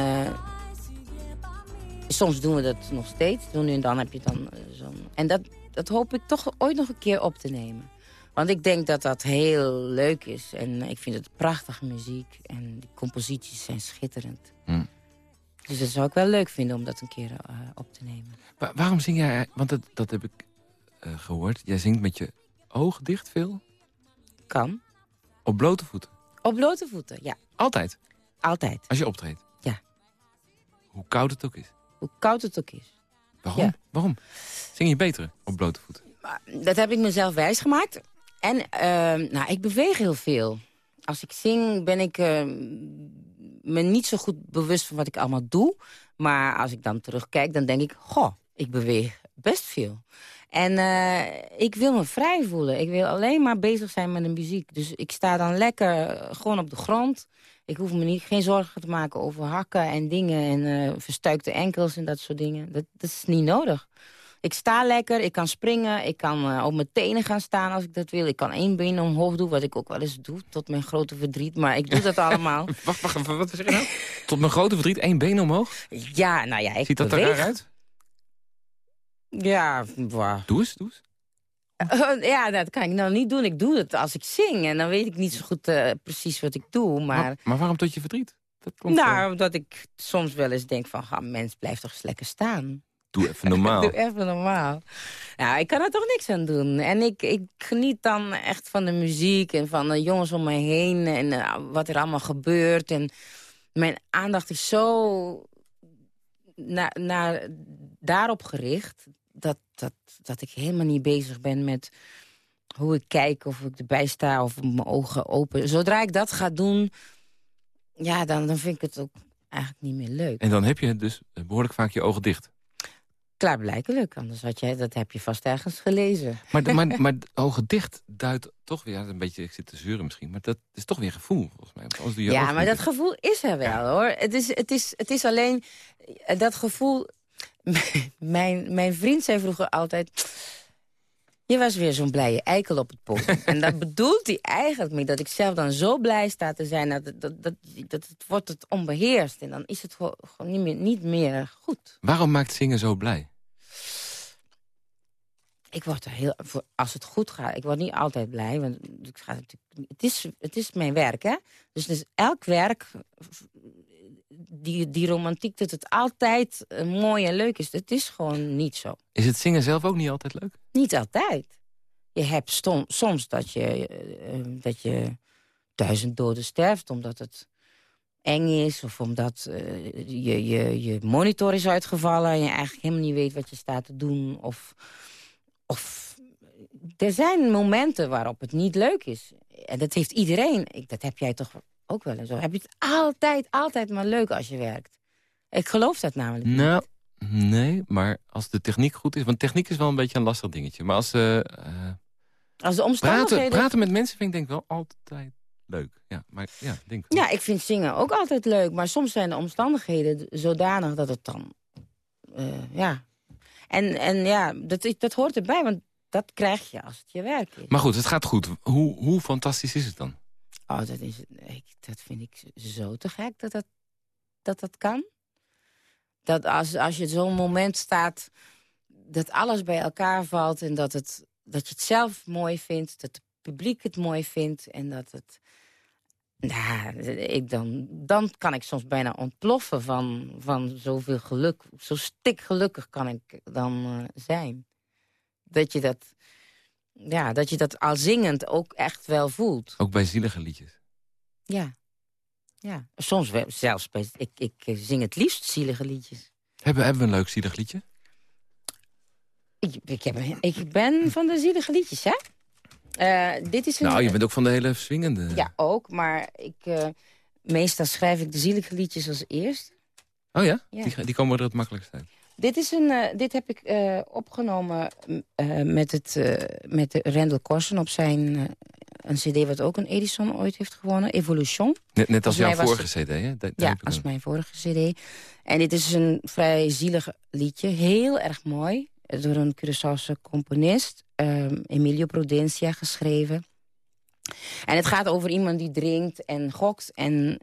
soms doen we dat nog steeds. Zo nu en dan heb je dan eh, zo'n... En dat, dat hoop ik toch ooit nog een keer op te nemen. Want ik denk dat dat heel leuk is. En ik vind het prachtige muziek. En die composities zijn schitterend. Hmm. Dus dat zou ik wel leuk vinden om dat een keer eh, op te nemen. Wa- waarom zing jij... Want dat, dat heb ik eh, gehoord. Jij zingt met je ogen dicht veel. Kan. Op blote voeten. Op blote voeten, ja. Altijd. Altijd. Als je optreedt. Ja. Hoe koud het ook is. Hoe koud het ook is. Waarom? Ja. Waarom? Zing je beter op blote voeten? Dat heb ik mezelf wijsgemaakt. En ehm, nou, ik beweeg heel veel. Als ik zing ben ik ehm, me niet zo goed bewust van wat ik allemaal doe. Maar als ik dan terugkijk, dan denk ik... Goh, ik beweeg best veel. En eh, ik wil me vrij voelen. Ik wil alleen maar bezig zijn met de muziek. Dus ik sta dan lekker eh, gewoon op de grond. Ik hoef me niet, geen zorgen te maken over hakken en dingen... en eh, verstuikte enkels en dat soort dingen. Dat, dat is niet nodig. Ik sta lekker, ik kan springen, ik kan eh, op mijn tenen gaan staan als ik dat wil. Ik kan één been omhoog doen, wat ik ook wel eens doe, tot mijn grote verdriet. Maar ik doe dat allemaal. Wacht, wacht, wat zeg je nou? Tot mijn grote verdriet, één been omhoog. Ja, nou ja, ik Ziet dat er beweeg. raar uit? Ja, waar. Doe eens, doe eens. ja, dat kan ik nou niet doen. Ik doe het als ik zing en dan weet ik niet zo goed eh, precies wat ik doe. Maar, Maar, maar waarom tot je verdriet? Dat zo- nou, omdat ik soms wel eens denk van, ga, mens, blijf toch eens lekker staan. Doe even normaal. Doe even normaal. Nou, ik kan er toch niks aan doen. En ik, ik geniet dan echt van de muziek en van de jongens om me heen... en eh, wat er allemaal gebeurt. En mijn aandacht is zo naar, naar, daarop gericht... Dat, dat, dat ik helemaal niet bezig ben met hoe ik kijk... of ik erbij sta of mijn ogen open. Zodra ik dat ga doen, ja, dan, dan vind ik het ook eigenlijk niet meer leuk. En dan heb je dus behoorlijk vaak je ogen dicht. Klaarblijkelijk, anders had jij, dat heb je vast ergens gelezen. Maar, maar, maar ogen dicht duidt toch weer... Een beetje, ik zit te zeuren misschien, maar dat is toch weer gevoel volgens mij. Doe je Ja, maar dat dicht. gevoel is er wel, hoor. Het is, het is, het is alleen eh, dat gevoel... mijn, mijn vriend zei vroeger altijd... Je was weer zo'n blije eikel op het podium. en dat bedoelt hij eigenlijk mee dat ik zelf dan zo blij sta te zijn... dat, het- dat, dat, dat het wordt het onbeheerst. En dan is het gewoon, gewoon niet, meer, niet meer goed. Waarom maakt zingen zo blij? Ik word er heel, voor- als het goed gaat, ik word niet altijd blij. Want ik ga natuurlijk, het, is, het is mijn werk, hè. Dus, dus elk werk, die, die romantiek, dat het altijd eh, mooi en leuk is. Dat is gewoon niet zo. Is het zingen zelf ook niet altijd leuk? Niet altijd. Je hebt stom- soms dat je, eh, eh, dat je duizend doden sterft omdat het eng is... of omdat je, je, je monitor is uitgevallen... en je eigenlijk helemaal niet weet wat je staat te doen. Of, of er zijn momenten waarop het niet leuk is. En dat heeft iedereen. Ik, dat heb jij toch ook wel. Heb je het altijd, altijd maar leuk als je werkt. Ik geloof dat namelijk niet. Nou, nee, maar als de techniek goed is... Want techniek is wel een beetje een lastig dingetje. Maar als eh, Als de praten, omstandigheden... praten met mensen vind ik denk wel altijd leuk. Ja, maar ja, denk wel. Ja, ik vind zingen ook altijd leuk. Maar soms zijn de omstandigheden zodanig dat het dan... eh, ja. En, en ja, dat, dat hoort erbij, want dat krijg je als het je werk is. Maar goed, het gaat goed. Hoe, hoe fantastisch is het dan? Oh, dat, is, ik, dat vind ik zo te gek dat dat, dat, dat kan. Dat als, als je zo'n moment staat dat alles bij elkaar valt... en dat, het, dat je het zelf mooi vindt, dat het publiek het mooi vindt... en dat het... Nou, ik dan, dan kan ik soms bijna ontploffen van, van zoveel geluk. Zo stik gelukkig kan ik dan eh, zijn. Dat je dat, ja, dat je dat al zingend ook echt wel voelt. Ook bij zielige liedjes. Ja. ja. Soms wel, zelfs bij, ik, ik eh, zing het liefst zielige liedjes. Hebben, hebben we een leuk zielig liedje? Ik, ik, heb, ik ben van de zielige liedjes, hè? Eh, dit is een... Nou, je bent ook van de hele swingende. Ja, ook, maar ik, eh, meestal schrijf ik de zielige liedjes als eerste. Oh ja? Ja. Die, die komen er het makkelijkst uit. Dit, is een, eh, dit heb ik eh, opgenomen eh, met, het, met de Randall Corson op zijn... een cd wat ook een Edison ooit heeft gewonnen, Evolution. Net, net als jouw vorige cd, hè? Ja, als mijn vorige cd. En dit is een vrij zielig liedje. Heel erg mooi. Door een Curaçaose componist. ehm, Emilio Prudencia geschreven. En het gaat over iemand die drinkt en gokt. En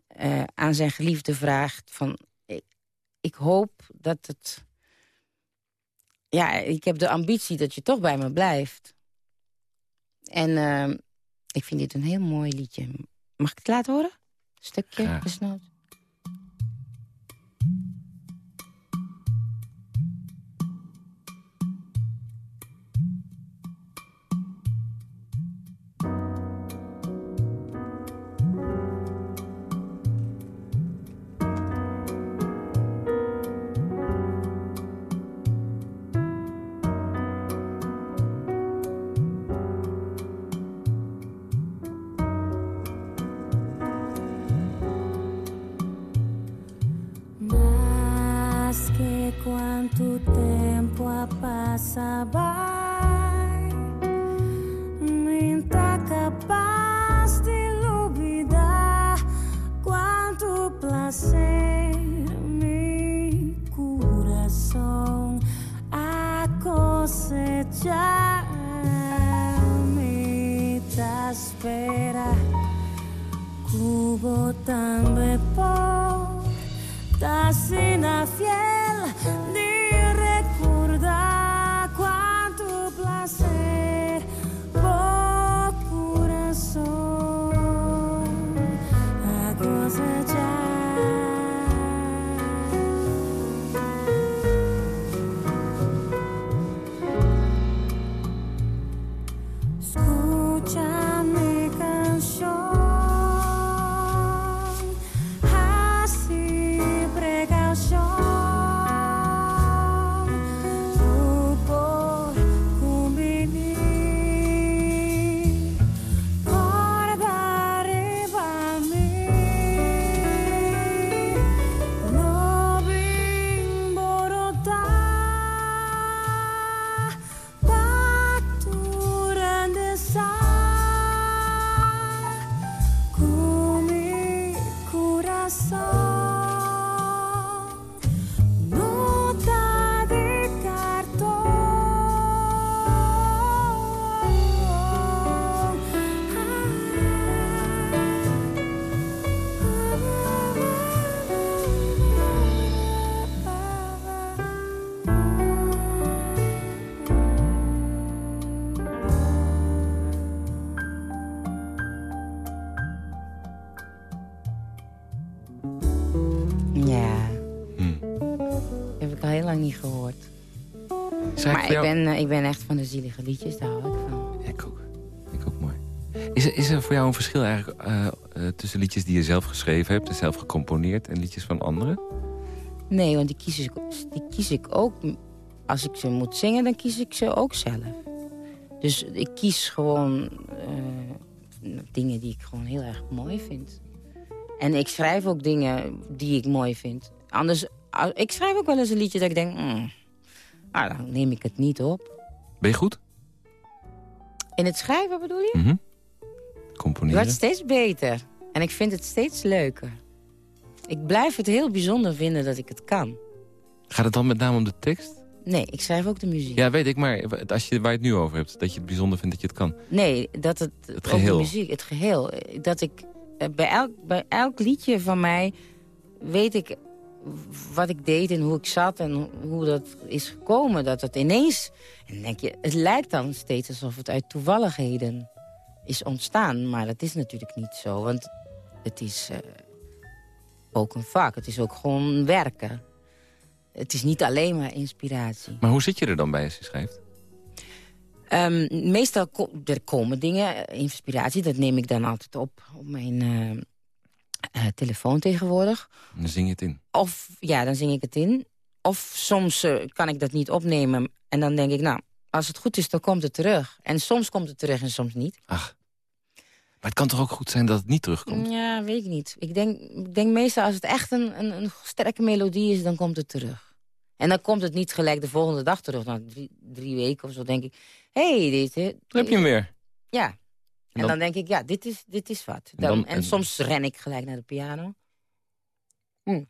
aan zijn geliefde vraagt van... Ik, ik hoop dat het... Ja, ik heb de ambitie dat je toch bij me blijft. En ehm, ik vind dit een heel mooi liedje. Mag ik het laten horen? Een stukje, desnoods. tempo a passabar nem tá capaz de duvidar quanto placer me coração a cosechar me tá espera. Cubo tan repor tá sina fiel. Lang niet gehoord. Maar ik jou- ben, eh, ik ben echt van de zielige liedjes, daar hou ik van. Ik ook. Ik ook mooi. Is er, is er voor jou een verschil eigenlijk eh, eh, tussen liedjes die je zelf geschreven hebt... en zelf gecomponeerd en liedjes van anderen? Nee, want die kies, ik, die kies ik ook... Als ik ze moet zingen, dan kies ik ze ook zelf. Dus ik kies gewoon dingen die ik gewoon heel erg mooi vind. En ik schrijf ook dingen die ik mooi vind. Anders, ik schrijf ook wel eens een liedje dat ik denk... mm, ah, dan neem ik het niet op. Ben je goed? In het schrijven bedoel je? Het Componeren? wordt steeds beter. En ik vind het steeds leuker. Ik blijf het heel bijzonder vinden dat ik het kan. Gaat het dan met name om de tekst? Nee, ik schrijf ook de muziek. Ja, weet ik, maar als je, waar je het nu over hebt... dat je het bijzonder vindt dat je het kan. Nee, dat het, Het geheel. de muziek, het geheel. eh, Dat ik eh, bij elk, bij elk liedje van mij weet ik wat ik deed en hoe ik zat en hoe dat is gekomen. Dat het ineens, en dan denk je, het lijkt dan steeds alsof het uit toevalligheden is ontstaan. Maar dat is natuurlijk niet zo, want het is eh, ook een vak. Het is ook gewoon werken. Het is niet alleen maar inspiratie. Maar hoe zit je er dan bij als je schrijft? Ehm, meestal ko er komen dingen, eh, inspiratie, dat neem ik dan altijd op op mijn eh, eh, telefoon tegenwoordig. En dan zing je het in. Of ja, dan zing ik het in. Of soms eh, kan ik dat niet opnemen en dan denk ik, nou, als het goed is, dan komt het terug. En soms komt het terug en soms niet. Ach. Maar het kan toch ook goed zijn dat het niet terugkomt? Ja, weet ik niet. Ik denk, ik denk meestal als het echt een, een, een sterke melodie is, dan komt het terug. En dan komt het niet gelijk de volgende dag terug. Na drie, drie weken of zo denk ik, hé, hey, dit... Heb je hem weer. Ja. En dan- denk ik, ja, dit is, dit is wat. En dan- Dan, en, en- soms ren ik gelijk naar de piano. Hm.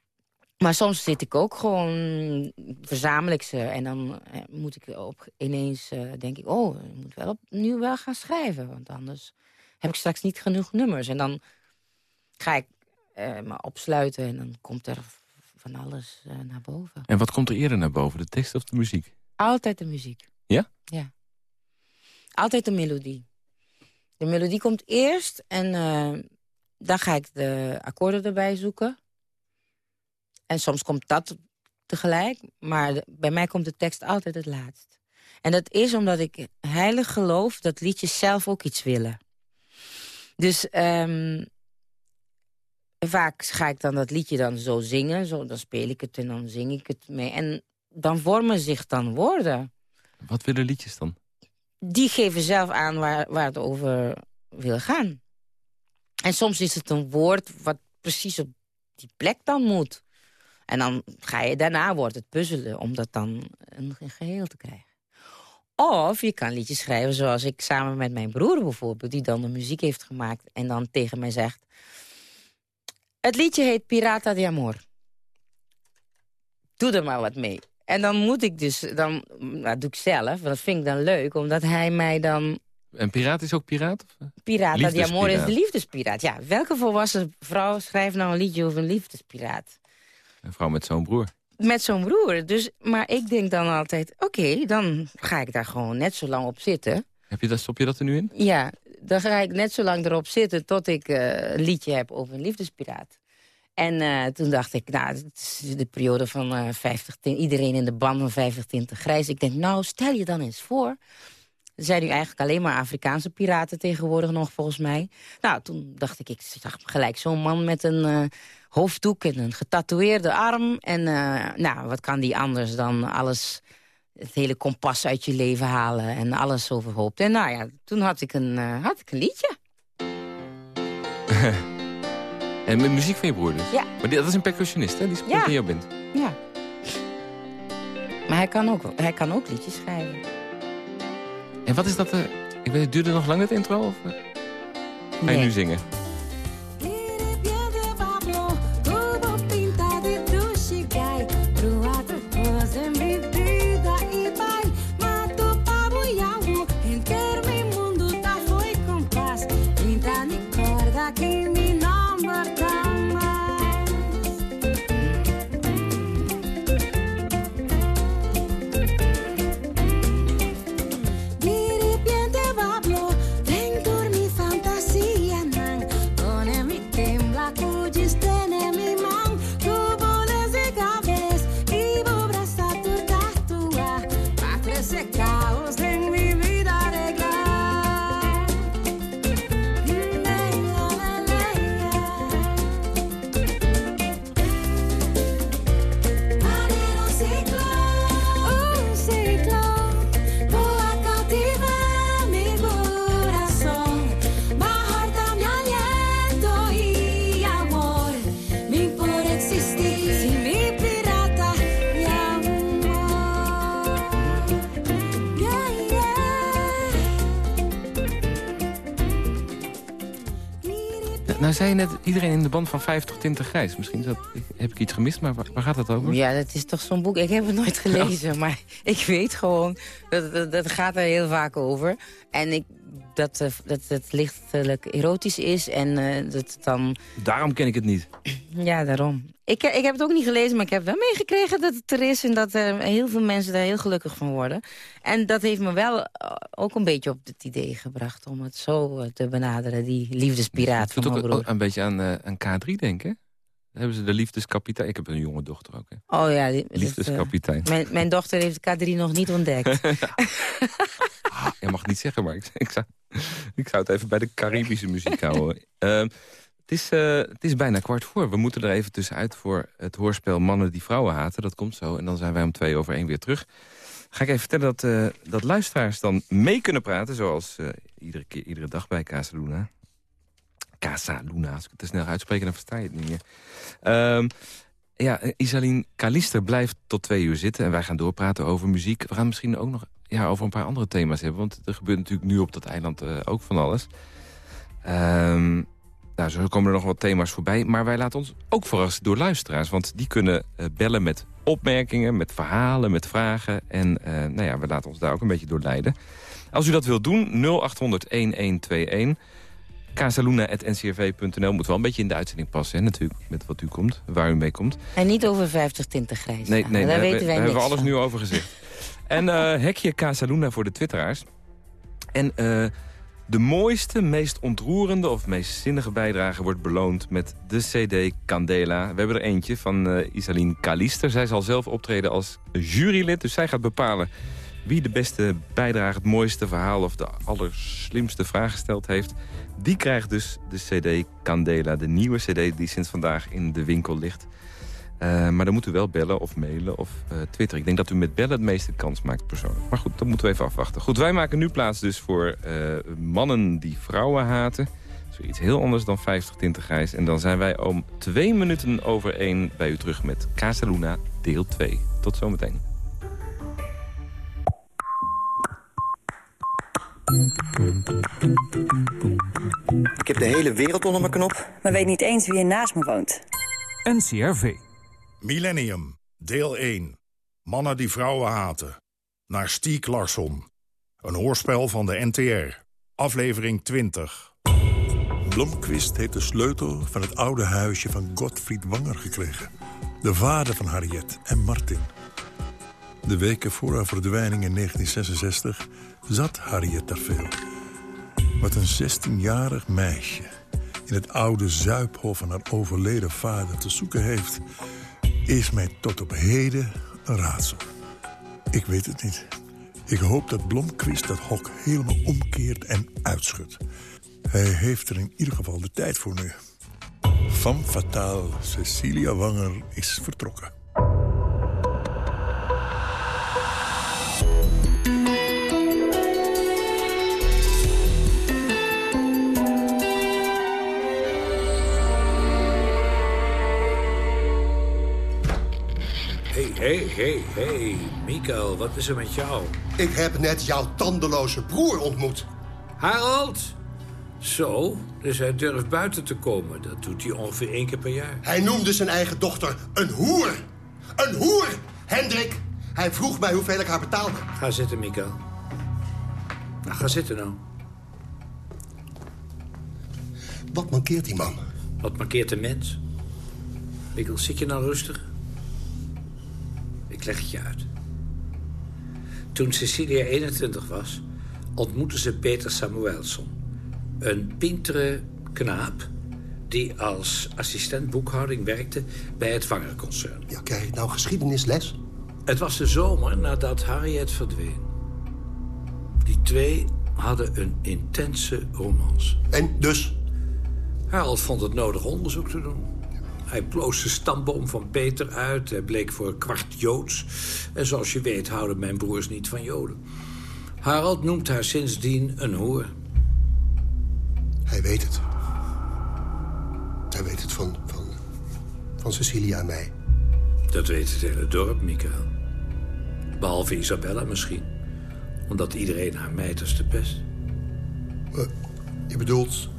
Maar soms zit ik ook gewoon, verzamel ik ze. En dan eh, moet ik op, ineens, eh, denk ik, oh, ik moet wel opnieuw wel gaan schrijven. Want anders heb ik straks niet genoeg nummers. En dan ga ik eh, me opsluiten en dan komt er van alles naar boven. En wat komt er eerder naar boven, de tekst of de muziek? Altijd de muziek. Ja? Ja. Altijd de melodie. De melodie komt eerst en eh, dan ga ik de akkoorden erbij zoeken. En soms komt dat tegelijk, maar bij mij komt de tekst altijd het laatst. En dat is omdat ik heilig geloof dat liedjes zelf ook iets willen. Dus ehm, vaak ga ik dan dat liedje dan zo zingen. Zo, dan speel ik het en dan zing ik het mee. En dan vormen zich dan woorden. Wat willen liedjes dan? Die geven zelf aan waar, waar het over wil gaan. En soms is het een woord wat precies op die plek dan moet. En dan ga je, daarna wordt het puzzelen om dat dan een ge- geheel te krijgen. Of je kan liedjes schrijven zoals ik samen met mijn broer bijvoorbeeld... die dan de muziek heeft gemaakt en dan tegen mij zegt... Het liedje heet Pirata de Amor. Doe er maar wat mee. En dan moet ik dus, dan, nou, dat doe ik zelf, want dat vind ik dan leuk... omdat hij mij dan En piraat is ook piraat? Of? Pirata di Amore is de Liefdespiraat. liefdespiraat. Ja, welke volwassen vrouw schrijft nou een liedje over een liefdespiraat? Een vrouw met zo'n broer. Met zo'n broer. Dus, maar ik denk dan altijd, oké, dan ga ik daar gewoon net zo lang op zitten. Heb je dat, stop je dat er nu in? Ja, dan ga ik net zo lang erop zitten tot ik eh, een liedje heb over een liefdespiraat. En eh, toen dacht ik, nou, het is de periode van eh 50, tint- iedereen in de band van 50 tinten grijs. Ik denk, nou, stel je dan eens voor. Er zijn nu eigenlijk alleen maar Afrikaanse piraten tegenwoordig nog, volgens mij. Nou, toen dacht ik, ik zag gelijk zo'n man met een eh, hoofddoek en een getatoeëerde arm. En nou, wat kan die anders dan alles, het hele kompas uit je leven halen en alles overhoop. En nou ja, toen had ik een, had ik een liedje. En met muziek van je broer dus? Ja. Maar die, dat is een percussionist, hè? Die speelt Ja. in jouw band. Ja. Maar hij kan ook, hij kan ook liedjes schrijven. En wat is dat? eh ik weet, het duurde nog lang het intro? Of eh, ga je Nee. nu zingen? Nou zei je net, iedereen in de band van 50 tinten grijs. Misschien is dat, heb ik iets gemist, maar waar, waar gaat het over? Ja, dat is toch zo'n boek. Ik heb het nooit gelezen, maar ik weet gewoon... Dat, dat, dat gaat er heel vaak over. En ik, dat, eh, dat het lichtelijk erotisch is en eh, dat het dan... Daarom ken ik het niet. Ja, daarom. Ik, ik heb het ook niet gelezen, maar ik heb wel meegekregen dat het er is... en dat er heel veel mensen daar heel gelukkig van worden. En dat heeft me wel eh, ook een beetje op het idee gebracht... om het zo eh, te benaderen, die liefdespiraat Het van ook broer. een beetje aan, eh, aan K3 denken. Hebben ze de liefdeskapitein. Ik heb een jonge dochter ook. Hè. Oh ja, die- dat, eh, Liefdeskapitein. mijn, mijn dochter heeft K3 nog niet ontdekt. Ah, je mag niet zeggen, maar ik, ik, zou, ik zou het even bij de Caribische muziek houden. Ehm, het, is, eh, het is bijna kwart voor. We moeten er even tussenuit voor het hoorspel Mannen die vrouwen haten. Dat komt zo. En dan zijn wij om twee over één weer terug. Ga ik even vertellen dat, eh, dat luisteraars dan mee kunnen praten... zoals iedere, keer, iedere dag bij Casa Luna. Casa Luna, als ik het te snel uitspreek, dan versta je het niet meer. Ehm, ja, Isaline Kalister blijft tot twee uur zitten... en wij gaan doorpraten over muziek. We gaan misschien ook nog ja, over een paar andere thema's hebben... want er gebeurt natuurlijk nu op dat eiland eh, ook van alles. Ehm, nou, zo komen er nog wat thema's voorbij. Maar wij laten ons ook verrassen door luisteraars. Want die kunnen eh, bellen met opmerkingen, met verhalen, met vragen. En eh, nou ja, we laten ons daar ook een beetje door leiden. Als u dat wilt doen, 0800-1121... casaluna.ncrv.nl moet wel een beetje in de uitzending passen, hè, natuurlijk. Met wat u komt, waar u mee komt. En niet over 50 tinten grijs. Nee, nee daar daar, weten wij daar hebben we alles van. nu over gezegd. en eh, hekje Casaluna voor de twitteraars. En eh, de mooiste, meest ontroerende of meest zinnige bijdrage wordt beloond met de CD Candela. We hebben er eentje van eh Isaline Kalister. Zij zal zelf optreden als jurylid, dus zij gaat bepalen wie de beste bijdrage, het mooiste verhaal of de allerslimste vraag gesteld heeft. Die krijgt dus de CD Candela, de nieuwe CD die sinds vandaag in de winkel ligt. Eh, maar dan moet u wel bellen of mailen of eh twitteren. Ik denk dat u met bellen het meeste kans maakt persoonlijk. Maar goed, dat moeten we even afwachten. Goed, wij maken nu plaats dus voor eh, mannen die vrouwen haten. Zoiets heel anders dan 50 tinten grijs. En dan zijn wij om twee minuten over één bij u terug met Casaluna deel 2. Tot zometeen. Ik heb de hele wereld onder mijn knop. maar weet niet eens wie er naast me woont. NCRV. Millennium, deel 1. Mannen die vrouwen haten. Naar Stiek Larsson. Een hoorspel van de NTR. Aflevering 20. Blomqvist heeft de sleutel van het oude huisje van Gottfried Wanger gekregen. De vader van Harriet en Martin. De weken voor haar verdwijning in 1966 zat Harriet daar veel. Wat een 16-jarig meisje in het oude zuiphof van haar overleden vader te zoeken heeft... is mij tot op heden een raadsel. Ik weet het niet. Ik hoop dat Blomqvist dat hok helemaal omkeert en uitschudt. Hij heeft er in ieder geval de tijd voor nu. Van fataal, Cecilia Wanger is vertrokken. Hé, hé, hé, hé. Mikael, wat is er met jou? Ik heb net jouw tandeloze broer ontmoet. Harold? Zo, dus hij durft buiten te komen. Dat doet hij ongeveer één keer per jaar. Hij noemde zijn eigen dochter een hoer. Een hoer, Hendrik. Hij vroeg mij hoeveel ik haar betaalde. Ga zitten, Mikael. Nou, ga zitten nou. Wat mankeert die man? Wat markeert een mens? Mikkel, zit je nou rustig? Ik leg het je uit. Toen Cecilia 21 was, ontmoette ze Peter Samuelson. Een pintere knaap die als assistent boekhouding werkte bij het Wanger-concern. Ja, krijg ik nou geschiedenisles? Het was de zomer nadat Harriet verdween. Die twee hadden een intense romance. En dus? Harold vond het nodig onderzoek te doen. Hij ploos de stamboom van Peter uit. Hij bleek voor een kwart Joods. En zoals je weet houden mijn broers niet van Joden. Harold noemt haar sindsdien een hoer. Hij weet het. Hij weet het van, van, van Cecilia en mij. Dat weet het hele dorp, Mikael. Behalve Isabella misschien. Omdat iedereen haar meid als de pest. Uh, je bedoelt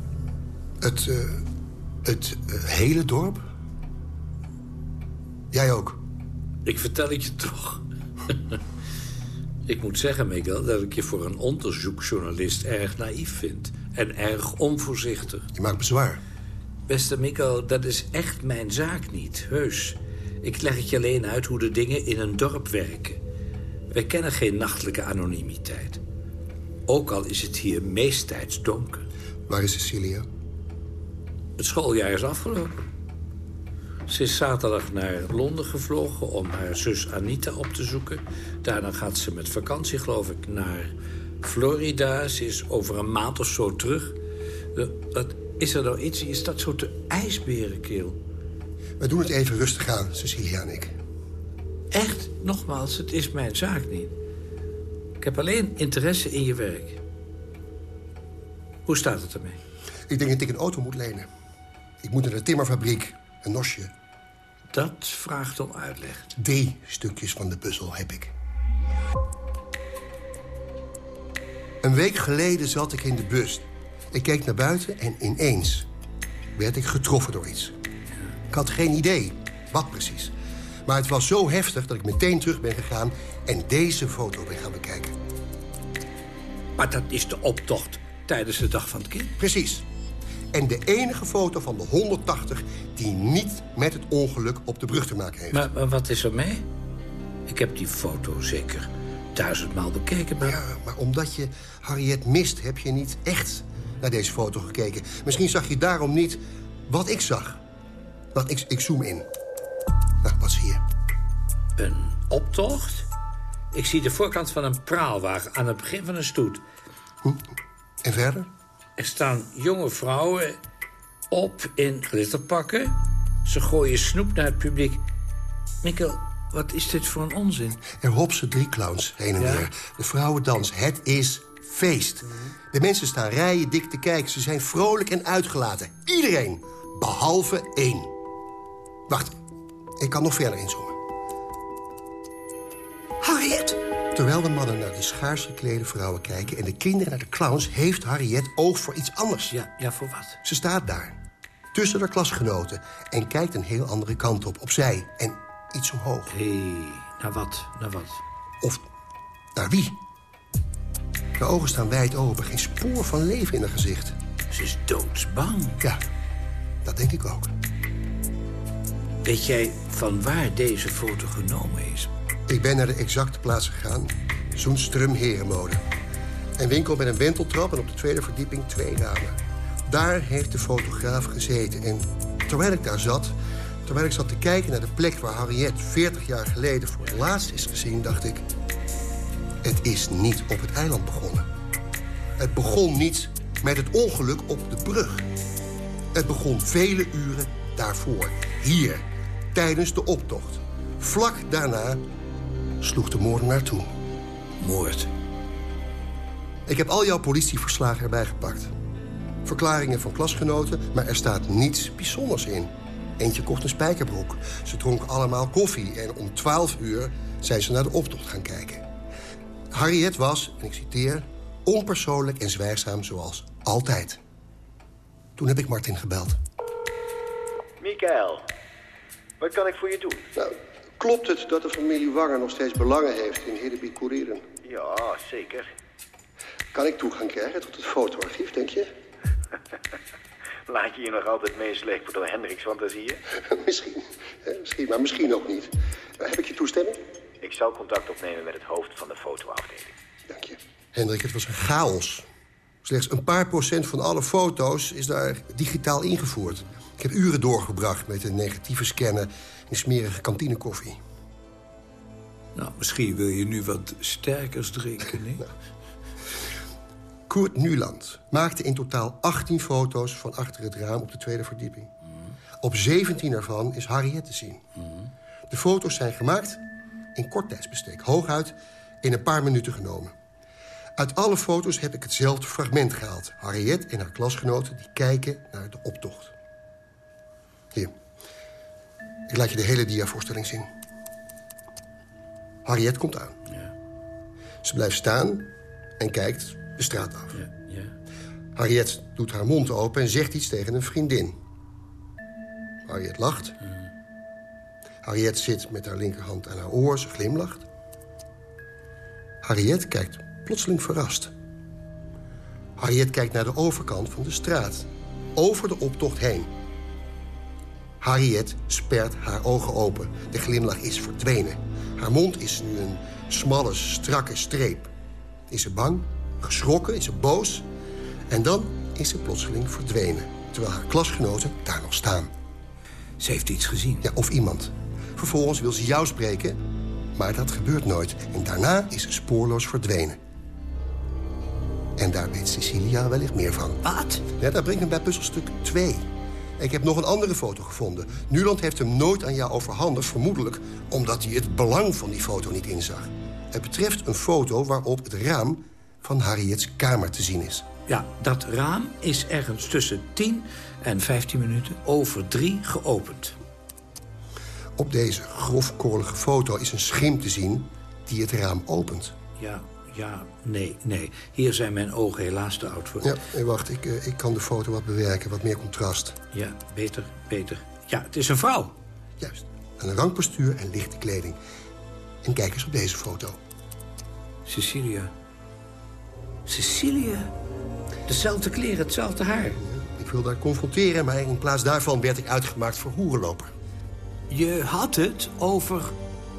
het, uh, het uh, hele dorp? Jij ook? Ik vertel het je toch. ik moet zeggen, Miguel, dat ik je voor een onderzoeksjournalist erg naïef vind. En erg onvoorzichtig. Je maakt bezwaar. Beste Mikko, dat is echt mijn zaak niet, heus. Ik leg het je alleen uit hoe de dingen in een dorp werken. Wij kennen geen nachtelijke anonimiteit. Ook al is het hier meesttijds donker. Waar is Cecilia? Het schooljaar is afgelopen. Ze is zaterdag naar Londen gevlogen om haar zus Anita op te zoeken. Daarna gaat ze met vakantie, geloof ik, naar Florida. Ze is over een maand of zo terug. Wat, is er nou iets? Is dat zo te ijsberenkeel? We doen het even rustig aan, Cecilia en ik. Echt? Nogmaals, het is mijn zaak niet. Ik heb alleen interesse in je werk. Hoe staat het ermee? Ik denk dat ik een auto moet lenen. Ik moet naar de timmerfabriek, een nosje. Dat vraagt om uitleg. Drie stukjes van de puzzel heb ik. Een week geleden zat ik in de bus. Ik keek naar buiten en ineens werd ik getroffen door iets. Ik had geen idee wat precies. Maar het was zo heftig dat ik meteen terug ben gegaan... en deze foto ben gaan bekijken. Maar dat is de optocht tijdens de Dag van het Kind? Precies. En de enige foto van de 180 die niet met het ongeluk op de brug te maken heeft. Maar, maar wat is er mee? Ik heb die foto zeker duizendmaal bekeken. Maar... Ja, maar omdat je Harriet mist, heb je niet echt naar deze foto gekeken. Misschien zag je daarom niet wat ik zag. Wacht, ik, ik zoom in. Nou, wat zie je? Een optocht? Ik zie de voorkant van een praalwagen aan het begin van een stoet. Hm? En verder? Er staan jonge vrouwen op in glitterpakken. Ze gooien snoep naar het publiek. Mikkel, wat is dit voor een onzin? Er hopsen drie clowns heen en Ja? weer. De vrouwendans. Het is feest. De mensen staan rijen dik te kijken. Ze zijn vrolijk en uitgelaten. Iedereen, behalve één. Wacht, ik kan nog verder inzoomen. Harriet! Terwijl de mannen naar de schaars geklede vrouwen kijken... en de kinderen naar de clowns, heeft Harriet oog voor iets anders. Ja, ja, voor wat? Ze staat daar, tussen haar klasgenoten... en kijkt een heel andere kant op, opzij en iets omhoog. Hé, hey, naar wat, naar wat? Of naar wie? De ogen staan wijd open, geen spoor van leven in haar gezicht. Ze is doodsbang. Ja, dat denk ik ook. Weet jij van waar deze foto genomen is? Ik ben naar de exacte plaats gegaan. Zoenstrum Herenmode. Een winkel met een wenteltrap en op de tweede verdieping twee ramen. Daar heeft de fotograaf gezeten. En terwijl ik daar zat, terwijl ik zat te kijken naar de plek... waar Harriet 40 jaar geleden voor het laatst is gezien, dacht ik... het is niet op het eiland begonnen. Het begon niet met het ongeluk op de brug. Het begon vele uren daarvoor. Hier, tijdens de optocht. Vlak daarna sloeg de moordenaar toe. Moord. Ik heb al jouw politieverslagen erbij gepakt. Verklaringen van klasgenoten, maar er staat niets bijzonders in. Eentje kocht een spijkerbroek. Ze dronken allemaal koffie en om 12 uur zijn ze naar de optocht gaan kijken. Harriet was, en ik citeer, onpersoonlijk en zwijgzaam zoals altijd. Toen heb ik Martin gebeld. Mikael, wat kan ik voor je doen? Nou, klopt het dat de familie Wanger nog steeds belangen heeft in Courieren? Ja, zeker. Kan ik toegang krijgen tot het fotoarchief, denk je? Laat je je nog altijd meeslepen door Hendricks fantasieën? misschien, eh, misschien, maar misschien ook niet. Heb ik je toestemming? Ik zal contact opnemen met het hoofd van de fotoafdeling. Dank je. Hendrik, het was een chaos. Slechts een paar procent van alle foto's is daar digitaal ingevoerd. Ik heb uren doorgebracht met een negatieve scannen en smerige kantinekoffie. Nou, misschien wil je nu wat sterkers drinken, nee? Koert Nuland maakte in totaal 18 foto's van achter het raam op de tweede verdieping. Op 17 ervan is Harriet te zien. De foto's zijn gemaakt in kort tijdsbestek. Hooguit in een paar minuten genomen. Uit alle foto's heb ik hetzelfde fragment gehaald. Harriet en haar klasgenoten die kijken naar de optocht. Hier. Ik laat je de hele diavoorstelling zien. Harriet komt aan. Ja. Ze blijft staan en kijkt de straat af. Ja, ja. Harriet doet haar mond open en zegt iets tegen een vriendin. Harriet lacht. Harriet zit met haar linkerhand aan haar oor, ze glimlacht. Harriet kijkt plotseling verrast. Harriet kijkt naar de overkant van de straat. Over de optocht heen. Harriet spert haar ogen open. De glimlach is verdwenen. Haar mond is nu een smalle, strakke streep. Is ze bang? Geschrokken? Is ze boos? En dan is ze plotseling verdwenen. Terwijl haar klasgenoten daar nog staan. Ze heeft iets gezien. Ja, of iemand. Vervolgens wil ze jou spreken, maar dat gebeurt nooit. En daarna is ze spoorloos verdwenen. En daar weet Cecilia wellicht meer van. Wat? Ja, dat brengt me bij puzzelstuk 2. Ik heb nog een andere foto gevonden. Nuland heeft hem nooit aan jou overhandigd, vermoedelijk... omdat hij het belang van die foto niet inzag. Het betreft een foto waarop het raam van Harriets kamer te zien is. Ja, dat raam is ergens tussen 10 en 15 minuten over drie geopend. Op deze grofkorrelige foto is een schim te zien die het raam opent. Ja, ja, nee, nee. Hier zijn mijn ogen helaas te oud voor. Ja, hey, wacht, ik, eh, ik kan de foto wat bewerken, wat meer contrast. Ja, beter, beter. Ja, het is een vrouw. Juist, een rank postuur en lichte kleding. En kijk eens op deze foto. Cecilia. Cecilia? Dezelfde kleren, hetzelfde haar. Ik wil daar confronteren, maar in plaats daarvan werd ik uitgemaakt voor hoerenloper. Je had het over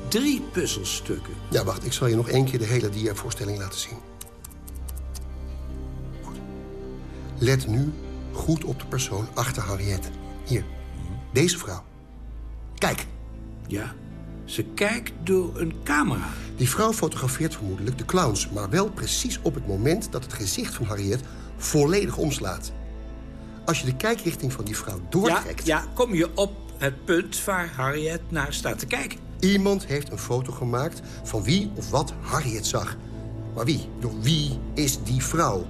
drie puzzelstukken. Ja, wacht, ik zal je nog één keer de hele diavoorstelling laten zien. Goed. Let nu goed op de persoon achter Harriet. Hier, deze vrouw. Kijk. Ja, ze kijkt door een camera. Die vrouw fotografeert vermoedelijk de clowns... maar wel precies op het moment dat het gezicht van Harriet volledig omslaat. Als je de kijkrichting van die vrouw doortrekt... Ja, ja, kom je op het punt waar Harriet naar staat te kijken. Iemand heeft een foto gemaakt van wie of wat Harriet zag. Maar wie? Door wie is die vrouw?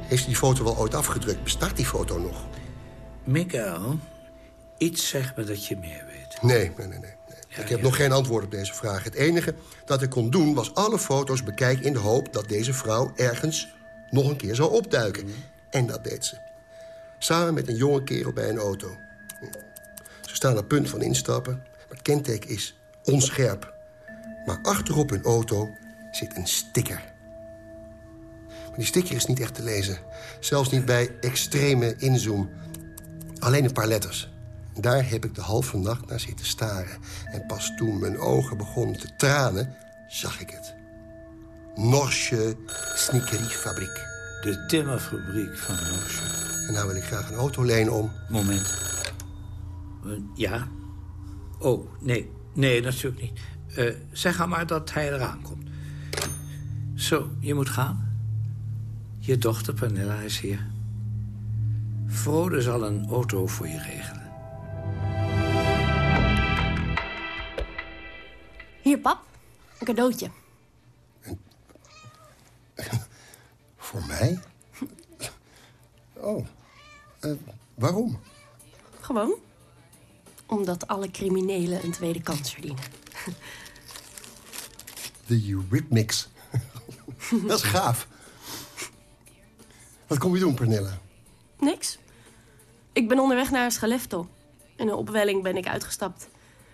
Heeft die foto wel ooit afgedrukt? Bestaat die foto nog? Mikael, iets zegt me dat je meer weet. Nee, nee, nee. nee. ik heb nog geen antwoord op deze vraag. Het enige dat ik kon doen was alle foto's bekijken... in de hoop dat deze vrouw ergens nog een keer zou opduiken. En dat deed ze. Samen met een jonge kerel bij een auto. Ze staan op punt van instappen. Kenteken is onscherp. Maar achterop hun auto zit een sticker. Maar die sticker is niet echt te lezen. Zelfs niet bij extreme inzoom. Alleen een paar letters. Daar heb ik de halve nacht naar zitten staren. En pas toen mijn ogen begonnen te tranen, zag ik het. Norsche Sneakeriefabriek. De timmerfabriek van Norsche. En nou wil ik graag een auto lenen om... Moment. Eh, Ja? Oh, nee. Nee, natuurlijk niet. Eh, zeg aan maar dat hij eraan komt. Zo, je moet gaan. Je dochter Pernilla is hier. Frode zal een auto voor je regelen. Hier, pap. Een cadeautje. Voor mij? Oh, eh, waarom? Gewoon. Omdat alle criminelen een tweede kans verdienen. De Eurythmics. Dat is gaaf. Wat kom je doen, Pernilla? Niks. Ik ben onderweg naar Schalefto. In een opwelling ben ik uitgestapt.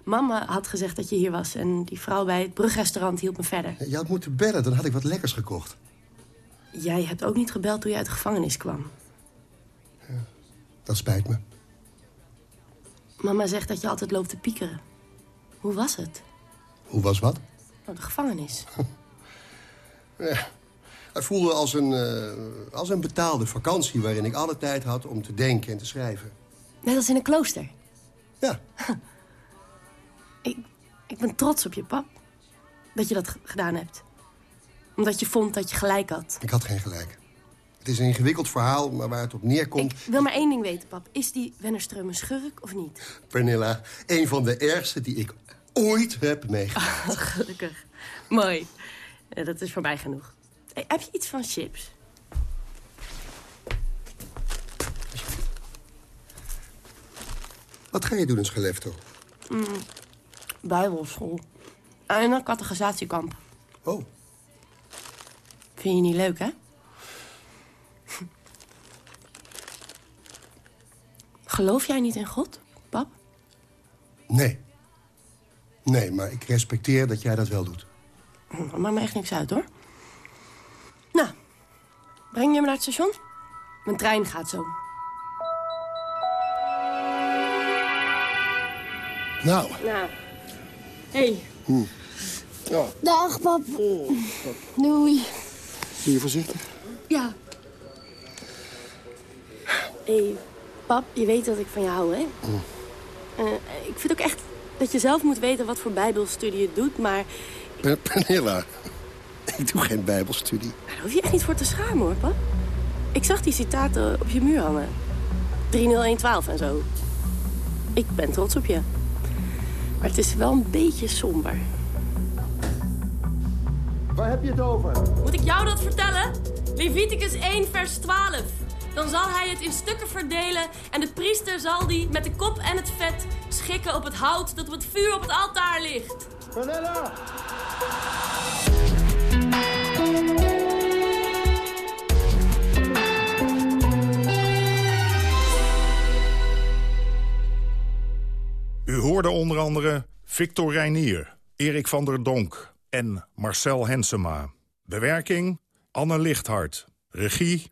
Mama had gezegd dat je hier was en die vrouw bij het brugrestaurant hielp me verder. Je had moeten bellen, dan had ik wat lekkers gekocht. Jij hebt ook niet gebeld toen je uit de gevangenis kwam. Dat spijt me. Mama zegt dat je altijd loopt te piekeren. Hoe was het? Hoe was wat? Nou, de gevangenis. Ja, het voelde als een, eh, als een betaalde vakantie... waarin ik alle tijd had om te denken en te schrijven. Net als in een klooster. Ja. ik, ik ben trots op je, pap. Dat je dat gedaan hebt. Omdat je vond dat je gelijk had. Ik had geen gelijk. Het is een ingewikkeld verhaal, maar waar het op neerkomt... Ik wil maar één ding weten, pap. Is die Wennerström een schurk of niet? Pernilla, een van de ergste die ik ooit heb meegemaakt. Gelukkig. Mooi. Ja, dat is voor mij genoeg. Hey, heb je iets van chips? Wat ga je doen in Schelefto? Mm, bijbelschool. En een categorisatiekamp. Oh. Vind je niet leuk, hè? Geloof jij niet in God, pap? Nee. Nee, maar ik respecteer dat jij dat wel doet. Maakt me echt niks uit, hoor. Nou, breng je me naar het station? Mijn trein gaat zo. Nou. Nou. Hey. Hm. Ja, Dag, pap. Doei. doe je voorzichtig. Ja. hey, pap, je weet dat ik van je hou, hè? Eh, ik vind ook echt dat je zelf moet weten wat voor bijbelstudie je doet, maar Per- Pernilla, ik doe geen bijbelstudie. daar hoef je echt niet voor te schamen, hoor, pap. Ik zag die citaten op je muur hangen. 30112 en zo. Ik ben trots op je. Maar het is wel een beetje somber. Waar heb je het over? Moet ik jou dat vertellen? Leviticus 1, vers 12. Dan zal hij het in stukken verdelen en de priester zal die met de kop en het vet schikken op het hout dat op het vuur op het altaar ligt. Pernilla! U hoorde onder andere Victor Reinier, Erik van der Donk en Marcel Hensema. Bewerking Anne Lichthart. Regie